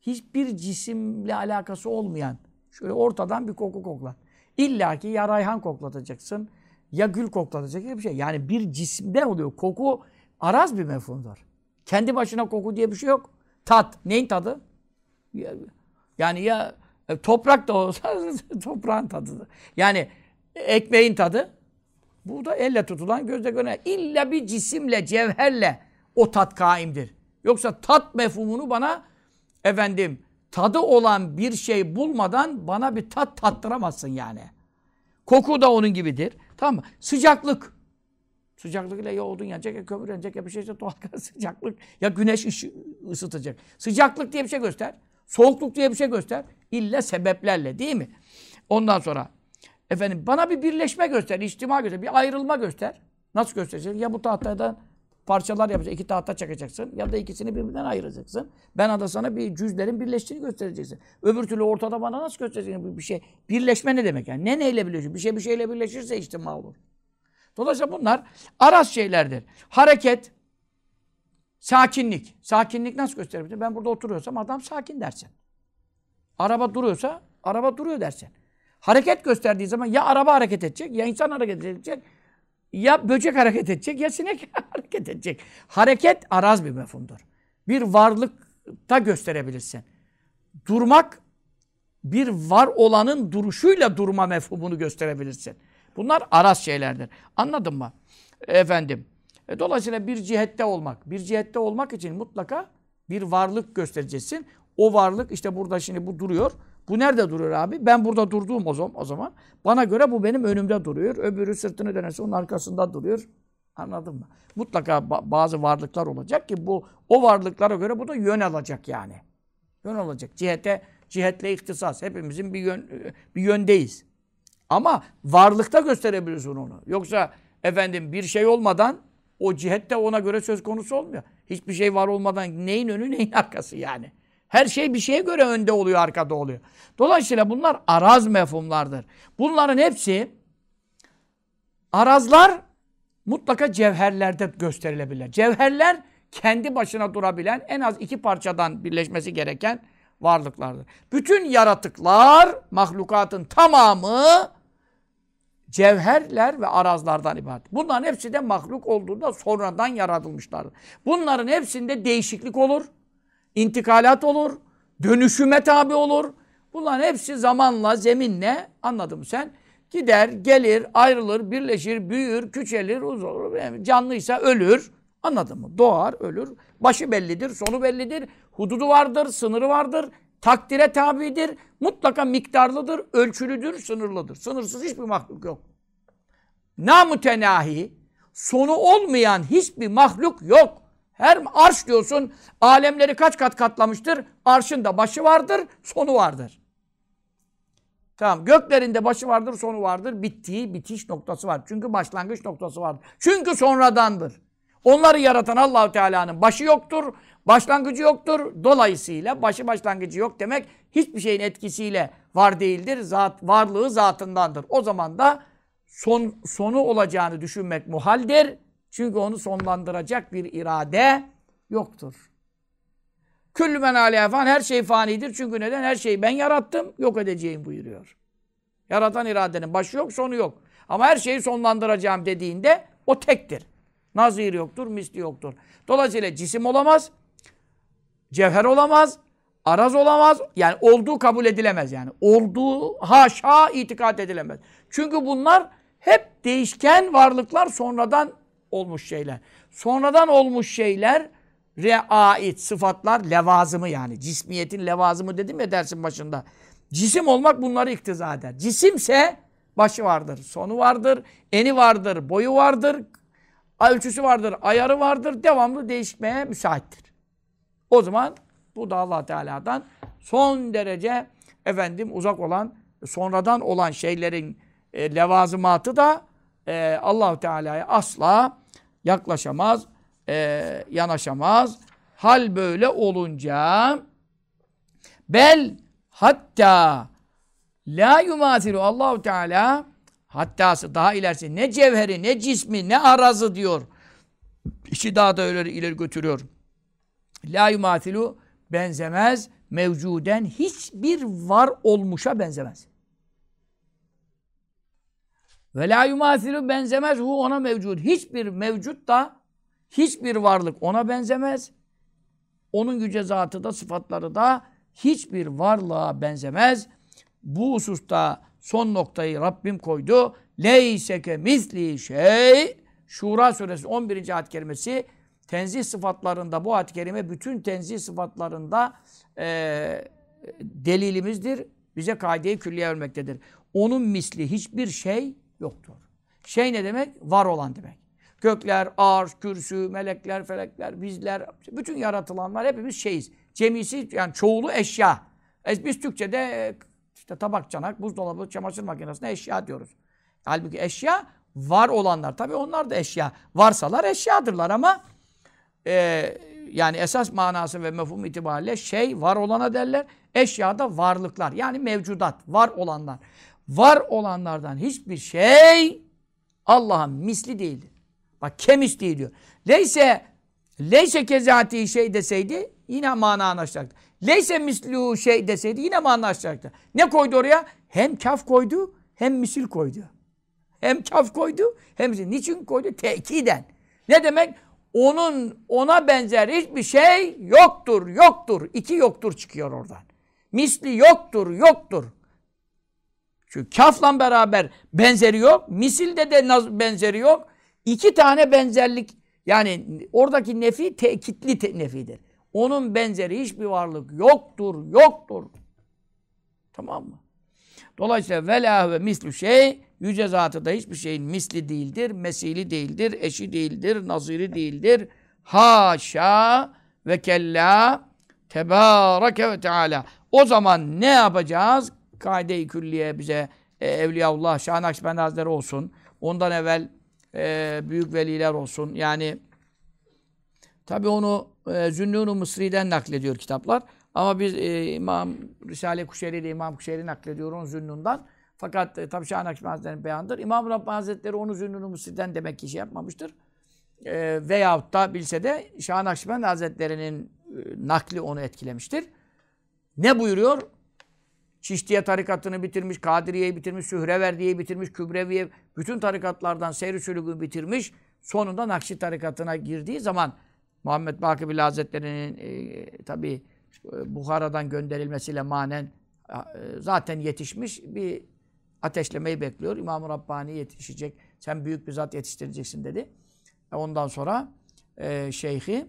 Hiçbir cisimle alakası olmayan. Şöyle ortadan bir koku koklat. İlla ki ya rayhan koklatacaksın ya gül koklatacaksın bir şey. Yani bir cisimde oluyor. Koku araz bir mefhumdur. Kendi başına koku diye bir şey yok. Tat. Neyin tadı? Yani ya e, toprak da olsa toprağın tadıdır. Yani ekmeğin tadı. Bu da elle tutulan gözle görünen. İlla bir cisimle, cevherle o tat kaimdir. Yoksa tat mefhumunu bana efendim tadı olan bir şey bulmadan bana bir tat tattıramazsın yani. Koku da onun gibidir. Tamam mı? Sıcaklık. Sıcaklık ile ya odun yanacak ya kömür yanacak ya bir şeyse doğal sıcaklık ya güneş ışı, ısıtacak. Sıcaklık diye bir şey göster. Soğukluk diye bir şey göster. İlle sebeplerle değil mi? Ondan sonra efendim bana bir birleşme göster, içtima göster, bir ayrılma göster. Nasıl göstereceksin? Ya bu tahtadan parçalar yapacaksın, iki tahta çakacaksın ya da ikisini birbirinden ayıracaksın. Ben de sana bir cüzlerin birleştiğini göstereceksin. Öbür türlü ortada bana nasıl göstereceksin bir şey? Birleşme ne demek yani? Ne neyle birleşiyor? Bir şey bir şeyle birleşirse içtima olur. Dolayısıyla bunlar araz şeylerdir. Hareket, Sakinlik. Sakinlik nasıl gösterebilir? Ben burada oturuyorsam adam sakin dersin. Araba duruyorsa araba duruyor dersin. Hareket gösterdiği zaman ya araba hareket edecek, ya insan hareket edecek, ya böcek hareket edecek, ya sinek hareket edecek. Hareket araz bir mefhumdur. Bir varlıkta gösterebilirsin. Durmak bir var olanın duruşuyla durma mefhumunu gösterebilirsin. Bunlar araz şeylerdir. Anladın mı? Efendim. E, dolayısıyla bir cihette olmak. Bir cihette olmak için mutlaka bir varlık göstereceksin. O varlık işte burada şimdi bu duruyor. Bu nerede duruyor abi? Ben burada durduğum o zaman, o zaman. Bana göre bu benim önümde duruyor. Öbürü sırtını dönerse onun arkasında duruyor. Anladın mı? Mutlaka bazı varlıklar olacak ki bu o varlıklara göre bu da yön alacak yani. Yön alacak. Cihete, cihetle ihtisas. Hepimizin bir yön bir yöndeyiz. Ama varlıkta gösterebilirsin onu. Yoksa efendim bir şey olmadan o cihette ona göre söz konusu olmuyor. Hiçbir şey var olmadan neyin önü neyin arkası yani. Her şey bir şeye göre önde oluyor, arkada oluyor. Dolayısıyla bunlar araz mefhumlardır. Bunların hepsi arazlar mutlaka cevherlerde gösterilebilir. Cevherler kendi başına durabilen en az iki parçadan birleşmesi gereken varlıklardır. Bütün yaratıklar, mahlukatın tamamı cevherler ve arazlardan ibaret. Bunların hepsi de mahluk olduğunda sonradan yaratılmışlardır. Bunların hepsinde değişiklik olur, intikalat olur, dönüşüme tabi olur. Bunların hepsi zamanla, zeminle, anladın sen? Gider, gelir, ayrılır, birleşir, büyür, küçelir, uzar. Yani canlıysa ölür. Anladın mı? Doğar, ölür. Başı bellidir, sonu bellidir. Hududu vardır, sınırı vardır. Takdire tabidir. Mutlaka miktarlıdır, ölçülüdür, sınırlıdır. Sınırsız hiçbir mahluk yok. Namütenahi, sonu olmayan hiçbir mahluk yok. Her arş diyorsun, alemleri kaç kat katlamıştır? Arşın da başı vardır, sonu vardır. Tamam, göklerinde başı vardır, sonu vardır. Bittiği, bitiş noktası var. Çünkü başlangıç noktası vardır. Çünkü sonradandır. Onları yaratan Allahu Teala'nın başı yoktur, başlangıcı yoktur. Dolayısıyla başı başlangıcı yok demek hiçbir şeyin etkisiyle var değildir. Zat, varlığı zatındandır. O zaman da son, sonu olacağını düşünmek muhaldir. Çünkü onu sonlandıracak bir irade yoktur. Küllü men aleyha her şey fanidir. Çünkü neden? Her şeyi ben yarattım, yok edeceğim buyuruyor. Yaratan iradenin başı yok, sonu yok. Ama her şeyi sonlandıracağım dediğinde o tektir. Nazir yoktur, misli yoktur. Dolayısıyla cisim olamaz, cevher olamaz, araz olamaz. Yani olduğu kabul edilemez yani. Olduğu haşa itikat edilemez. Çünkü bunlar hep değişken varlıklar sonradan olmuş şeyler. Sonradan olmuş şeyler ait sıfatlar levazımı yani. Cismiyetin levazımı dedim ya dersin başında. Cisim olmak bunları iktiza eder. Cisimse başı vardır, sonu vardır, eni vardır, boyu vardır, ölçüsü vardır, ayarı vardır, devamlı değişmeye müsaittir. O zaman bu da allah Teala'dan son derece efendim uzak olan, sonradan olan şeylerin e, levazımatı da e, allah Teala'ya asla yaklaşamaz, e, yanaşamaz. Hal böyle olunca bel hatta la yumatilu Allahu Teala hattası daha ilerisi ne cevheri ne cismi ne arazı diyor. İşi daha da öyle ileri götürüyor. La yumatilu benzemez mevcuden hiçbir var olmuşa benzemez. Ve la yumasilu benzemez hu ona mevcud. Hiçbir mevcut da hiçbir varlık ona benzemez. Onun güce zatı da sıfatları da hiçbir varlığa benzemez. Bu hususta son noktayı Rabbim koydu. Leyseke misli şey. Şura suresi 11. ayet kerimesi tenzih sıfatlarında bu ayet kerime bütün tenzih sıfatlarında e, delilimizdir. Bize kaideyi külliye vermektedir. Onun misli hiçbir şey yoktur. Şey ne demek? Var olan demek. Gökler, arş, kürsü, melekler, felekler, bizler, bütün yaratılanlar hepimiz şeyiz. Cemisi yani çoğulu eşya. E biz Türkçe'de e, işte tabak, çanak, buzdolabı, çamaşır makinesine eşya diyoruz. Halbuki eşya var olanlar. Tabii onlar da eşya. Varsalar eşyadırlar ama e, yani esas manası ve mefhum itibariyle şey var olana derler. Eşya da varlıklar. Yani mevcudat, var olanlar var olanlardan hiçbir şey Allah'ın misli değildir. Bak kemisli diyor. Leyse Leyse kezati şey deseydi yine mana anlaşacaktı. Leyse mislu şey deseydi yine mana anlaşacaktı. Ne koydu oraya? Hem kaf koydu hem misil koydu. Hem kaf koydu hem misil. Niçin koydu? Tekiden. Ne demek? Onun ona benzer hiçbir şey yoktur, yoktur. İki yoktur çıkıyor oradan. Misli yoktur, yoktur. Çünkü kafla beraber benzeri yok. Misilde de benzeri yok. İki tane benzerlik yani oradaki nefi tekitli te nefidir. Onun benzeri hiçbir varlık yoktur, yoktur. Tamam mı? Dolayısıyla vela ve misli şey yüce zatı da hiçbir şeyin misli değildir, mesili değildir, eşi değildir, naziri değildir. Haşa ve kella tebareke ve teala. O zaman ne yapacağız? Kaide-i külliye bize e, Evliyaullah Şah Nakşibendi Hazretleri olsun. Ondan evvel e, büyük veliler olsun. Yani tabi onu e, Zünnun-u Mısri'den naklediyor kitaplar. Ama biz e, İmam Risale Kuşeyri ile İmam Kuşeyri naklediyor onun Zünnun'dan. Fakat e, tabi Şah Nakşibendi Hazretleri'nin beyanıdır. İmam Rabbani Hazretleri onu Zünnun-u Mısri'den demek ki şey yapmamıştır. E, veyahut da bilse de Şah Nakşibendi Hazretleri'nin e, nakli onu etkilemiştir. Ne buyuruyor? Çiştiye tarikatını bitirmiş, Kadiriye'yi bitirmiş, Sühreverdiye'yi bitirmiş, Kübreviye, bütün tarikatlardan seyri bitirmiş. Sonunda Nakşi tarikatına girdiği zaman Muhammed Bakıbili Hazretleri'nin e, tabi e, Buhara'dan gönderilmesiyle manen e, zaten yetişmiş bir ateşlemeyi bekliyor. İmam-ı Rabbani yetişecek. Sen büyük bir zat yetiştireceksin dedi. E, ondan sonra e, şeyhi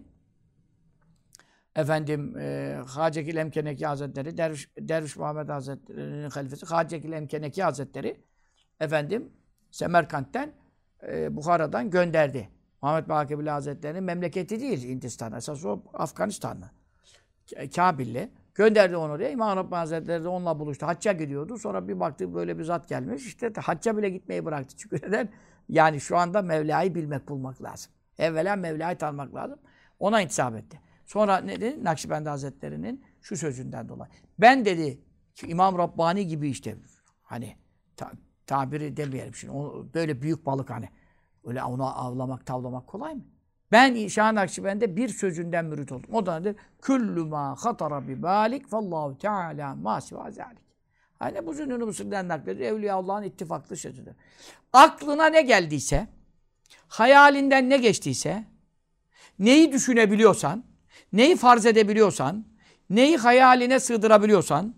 efendim e, Hacekil Emkeneki Hazretleri, Derviş, Derviş Muhammed Hazretleri'nin halifesi Hacekil Emkeneki Hazretleri efendim Semerkant'ten e, Bukhara'dan gönderdi. Muhammed Bakibil Hazretleri'nin memleketi değil Hindistan. Esas o Afganistanlı. Kabilli. Gönderdi onu oraya. İmam Rabbani Hazretleri de onunla buluştu. Hacca gidiyordu. Sonra bir baktı böyle bir zat gelmiş. İşte hacca bile gitmeyi bıraktı. Çünkü neden? Yani şu anda Mevla'yı bilmek bulmak lazım. Evvela Mevla'yı tanımak lazım. Ona intisap etti. Sonra ne dedi? Nakşibendi Hazretleri'nin şu sözünden dolayı. Ben dedi ki İmam Rabbani gibi işte hani ta, tabiri demeyelim şimdi. O, böyle büyük balık hani. Öyle onu avlamak, tavlamak kolay mı? Ben Şah Nakşibendi bir sözünden mürit oldum. O da nedir? Küllü ma hatara bi balik fallahu teala ma zalik. Hani bu zünnünü Mısır'dan naklediyor. Evliya Allah'ın ittifaklı sözüdür. Aklına ne geldiyse, hayalinden ne geçtiyse, neyi düşünebiliyorsan, Neyi farz edebiliyorsan, neyi hayaline sığdırabiliyorsan,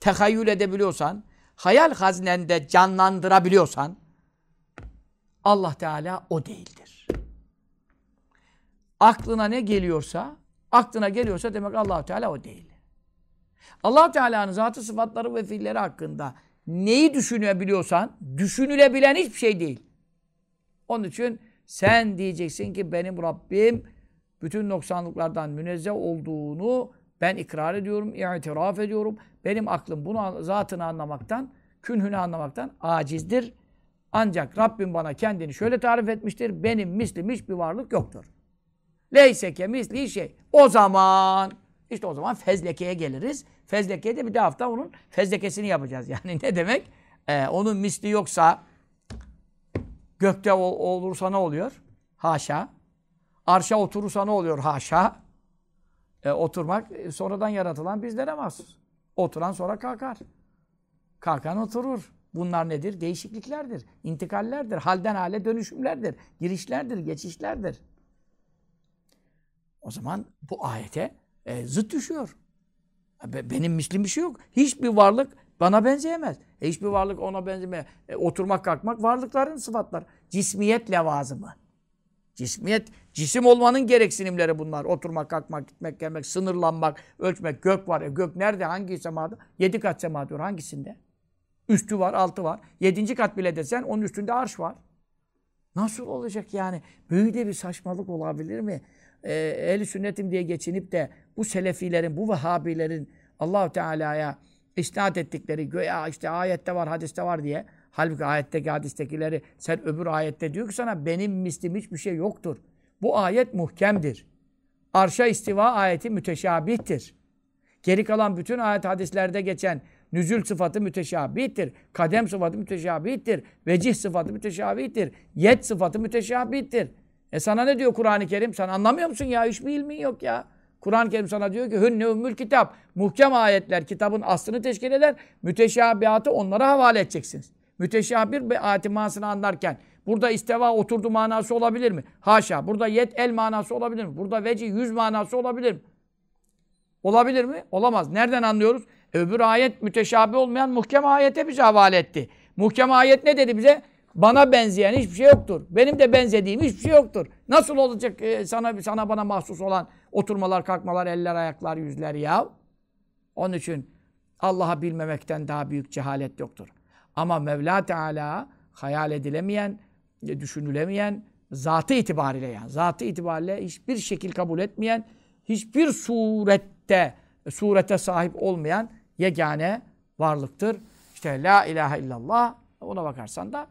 tehayyül edebiliyorsan, hayal haznende canlandırabiliyorsan, Allah Teala o değildir. Aklına ne geliyorsa, aklına geliyorsa demek Allah Teala o değil. Allah Teala'nın zatı sıfatları ve fiilleri hakkında neyi düşünebiliyorsan, düşünülebilen hiçbir şey değil. Onun için sen diyeceksin ki benim Rabbim bütün noksanlıklardan münezzeh olduğunu ben ikrar ediyorum, itiraf ediyorum. Benim aklım bunu zatını anlamaktan, künhünü anlamaktan acizdir. Ancak Rabbim bana kendini şöyle tarif etmiştir. Benim mislim hiçbir varlık yoktur. Leyseke misli şey. O zaman işte o zaman fezlekeye geliriz. Fezlekeye de bir de hafta onun fezlekesini yapacağız. Yani ne demek? Ee, onun misli yoksa gökte ol, olursa ne oluyor? Haşa. Arşa oturursa ne oluyor? Haşa. E, oturmak e, sonradan yaratılan bizlere mahsus. Oturan sonra kalkar. Kalkan oturur. Bunlar nedir? Değişikliklerdir. intikallerdir. Halden hale dönüşümlerdir. Girişlerdir, geçişlerdir. O zaman bu ayete e, zıt düşüyor. E, benim mislim bir şey yok. Hiçbir varlık bana benzeyemez. E, hiçbir varlık ona benzemeye. E, oturmak, kalkmak varlıkların sıfatlar. Cismiyet levazımı. Cismiyet, cisim olmanın gereksinimleri bunlar. Oturmak, kalkmak, gitmek, gelmek, sınırlanmak, ölçmek. Gök var. E gök nerede? Hangi semada? Yedi kat sema diyor. Hangisinde? Üstü var, altı var. Yedinci kat bile desen onun üstünde arş var. Nasıl olacak yani? Böyle bir saçmalık olabilir mi? Ee, ehli sünnetim diye geçinip de bu selefilerin, bu vehhabilerin allah Teala'ya isnat ettikleri, göya işte ayette var, hadiste var diye Halbuki ayetteki hadistekileri sen öbür ayette diyor ki sana benim mislim hiçbir şey yoktur. Bu ayet muhkemdir. Arşa istiva ayeti müteşabihtir. Geri kalan bütün ayet hadislerde geçen nüzül sıfatı müteşabihtir. Kadem sıfatı müteşabihtir. Vecih sıfatı müteşabihtir. Yet sıfatı müteşabihtir. E sana ne diyor Kur'an-ı Kerim? Sen anlamıyor musun ya? Hiçbir ilmin yok ya. Kur'an-ı Kerim sana diyor ki hünne ümmül kitap. Muhkem ayetler kitabın aslını teşkil eder. Müteşabihatı onlara havale edeceksiniz. Müteşabir bir ayeti manasını anlarken burada isteva oturdu manası olabilir mi? Haşa. Burada yet el manası olabilir mi? Burada veci yüz manası olabilir mi? Olabilir mi? Olamaz. Nereden anlıyoruz? Öbür ayet müteşabih olmayan muhkem ayete bize havale etti. Muhkem ayet ne dedi bize? Bana benzeyen hiçbir şey yoktur. Benim de benzediğim hiçbir şey yoktur. Nasıl olacak e, sana sana bana mahsus olan oturmalar, kalkmalar, eller, ayaklar, yüzler ya? Onun için Allah'ı bilmemekten daha büyük cehalet yoktur. Ama Mevla Teala hayal edilemeyen, e, düşünülemeyen, zatı itibariyle yani, zatı itibariyle hiçbir şekil kabul etmeyen, hiçbir surette, surete sahip olmayan yegane varlıktır. İşte la ilahe illallah, ona bakarsan da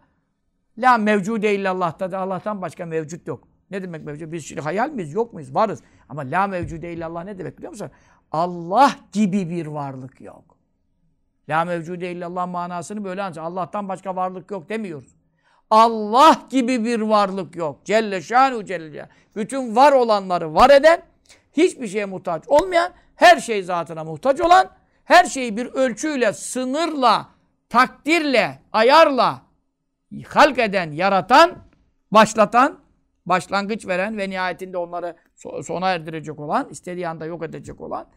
La mevcude illallah'ta da Allah'tan başka mevcut yok. Ne demek mevcut? Biz şimdi hayal miyiz? Yok muyuz? Varız. Ama la mevcude illallah ne demek biliyor musun? Allah gibi bir varlık yok. La mevcude illallah manasını böyle anlayacağız. Allah'tan başka varlık yok demiyoruz. Allah gibi bir varlık yok. Celle şanu celle. Bütün var olanları var eden, hiçbir şeye muhtaç olmayan, her şey zatına muhtaç olan, her şeyi bir ölçüyle, sınırla, takdirle, ayarla, halk eden, yaratan, başlatan, başlangıç veren ve nihayetinde onları sona erdirecek olan, istediği anda yok edecek olan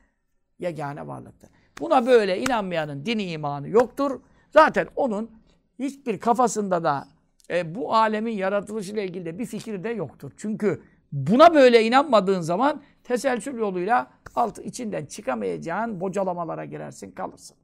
yegane varlıktır. Buna böyle inanmayanın dini imanı yoktur. Zaten onun hiçbir kafasında da e, bu alemin yaratılışıyla ilgili de bir fikir de yoktur. Çünkü buna böyle inanmadığın zaman teselsül yoluyla altı içinden çıkamayacağın bocalamalara girersin, kalırsın.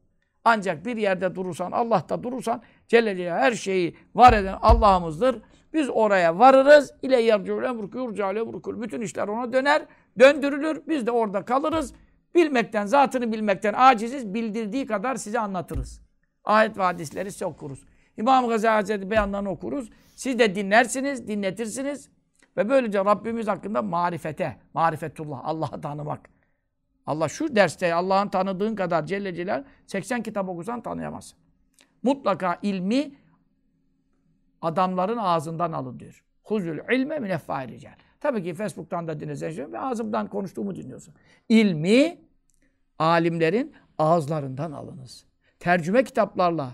Ancak bir yerde durursan, Allah'ta durursan Celle Celaluhu her şeyi var eden Allah'ımızdır. Biz oraya varırız. İle yerciul emruku yurca'le emrukul. Bütün işler ona döner, döndürülür. Biz de orada kalırız. Bilmekten, zatını bilmekten aciziz. Bildirdiği kadar size anlatırız. Ayet ve hadisleri size okuruz. İmam Gazali Hazretleri beyanlarını okuruz. Siz de dinlersiniz, dinletirsiniz. Ve böylece Rabbimiz hakkında marifete, marifetullah, Allah'ı tanımak. Allah şu derste Allah'ın tanıdığın kadar Celle Celal 80 kitap okusan tanıyamazsın. Mutlaka ilmi adamların ağzından alın diyor. Huzul ilme mineffâi rical. Tabii ki Facebook'tan da dinlesen ve ağzımdan konuştuğumu dinliyorsun. İlmi alimlerin ağızlarından alınız. Tercüme kitaplarla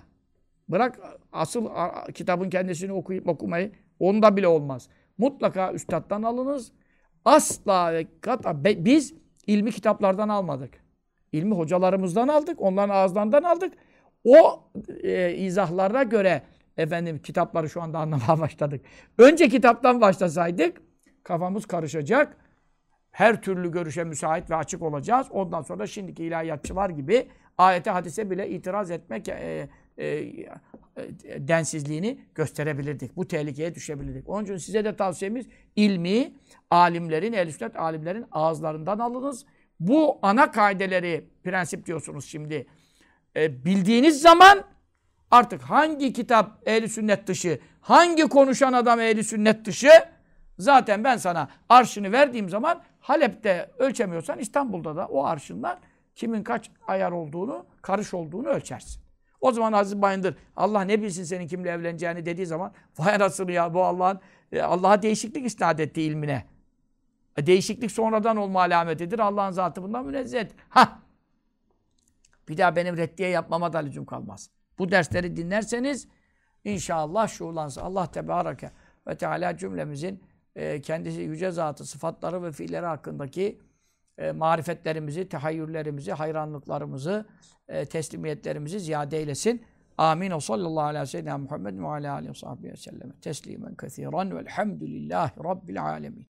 bırak asıl kitabın kendisini okuyup okumayı onda bile olmaz. Mutlaka üstaddan alınız. Asla ve kata biz ilmi kitaplardan almadık. İlmi hocalarımızdan aldık, onların ağızlarından aldık. O e, izahlara göre efendim kitapları şu anda anlamaya başladık. Önce kitaptan başlasaydık kafamız karışacak. Her türlü görüşe müsait ve açık olacağız. Ondan sonra şimdiki ilahiyatçılar gibi ayete hadise bile itiraz etmek e, e, e, densizliğini gösterebilirdik. Bu tehlikeye düşebilirdik. Onun için size de tavsiyemiz ilmi alimlerin, el alimlerin ağızlarından alınız. Bu ana kaideleri, prensip diyorsunuz şimdi. E, bildiğiniz zaman artık hangi kitap ehli sünnet dışı, hangi konuşan adam ehli sünnet dışı zaten ben sana arşını verdiğim zaman Halep'te ölçemiyorsan İstanbul'da da o arşından kimin kaç ayar olduğunu, karış olduğunu ölçersin. O zaman Aziz Bayındır Allah ne bilsin senin kimle evleneceğini dediği zaman vay anasını ya bu Allah'ın e, Allah'a değişiklik isnat etti ilmine. E, değişiklik sonradan olma alametidir. Allah'ın zatı bundan münezzeh. Ha. Bir daha benim reddiye yapmama da lüzum kalmaz. Bu dersleri dinlerseniz inşallah şuurlansın. Allah Tebareke ve Teala cümlemizin e, kendisi yüce zatı, sıfatları ve fiilleri hakkındaki e, marifetlerimizi, tehayyürlerimizi, hayranlıklarımızı, e, teslimiyetlerimizi ziyade eylesin. Amin. O sallallahu aleyhi ve sellem Muhammed ve aleyhi ve sellem teslimen kethiren velhamdülillahi rabbil alemin.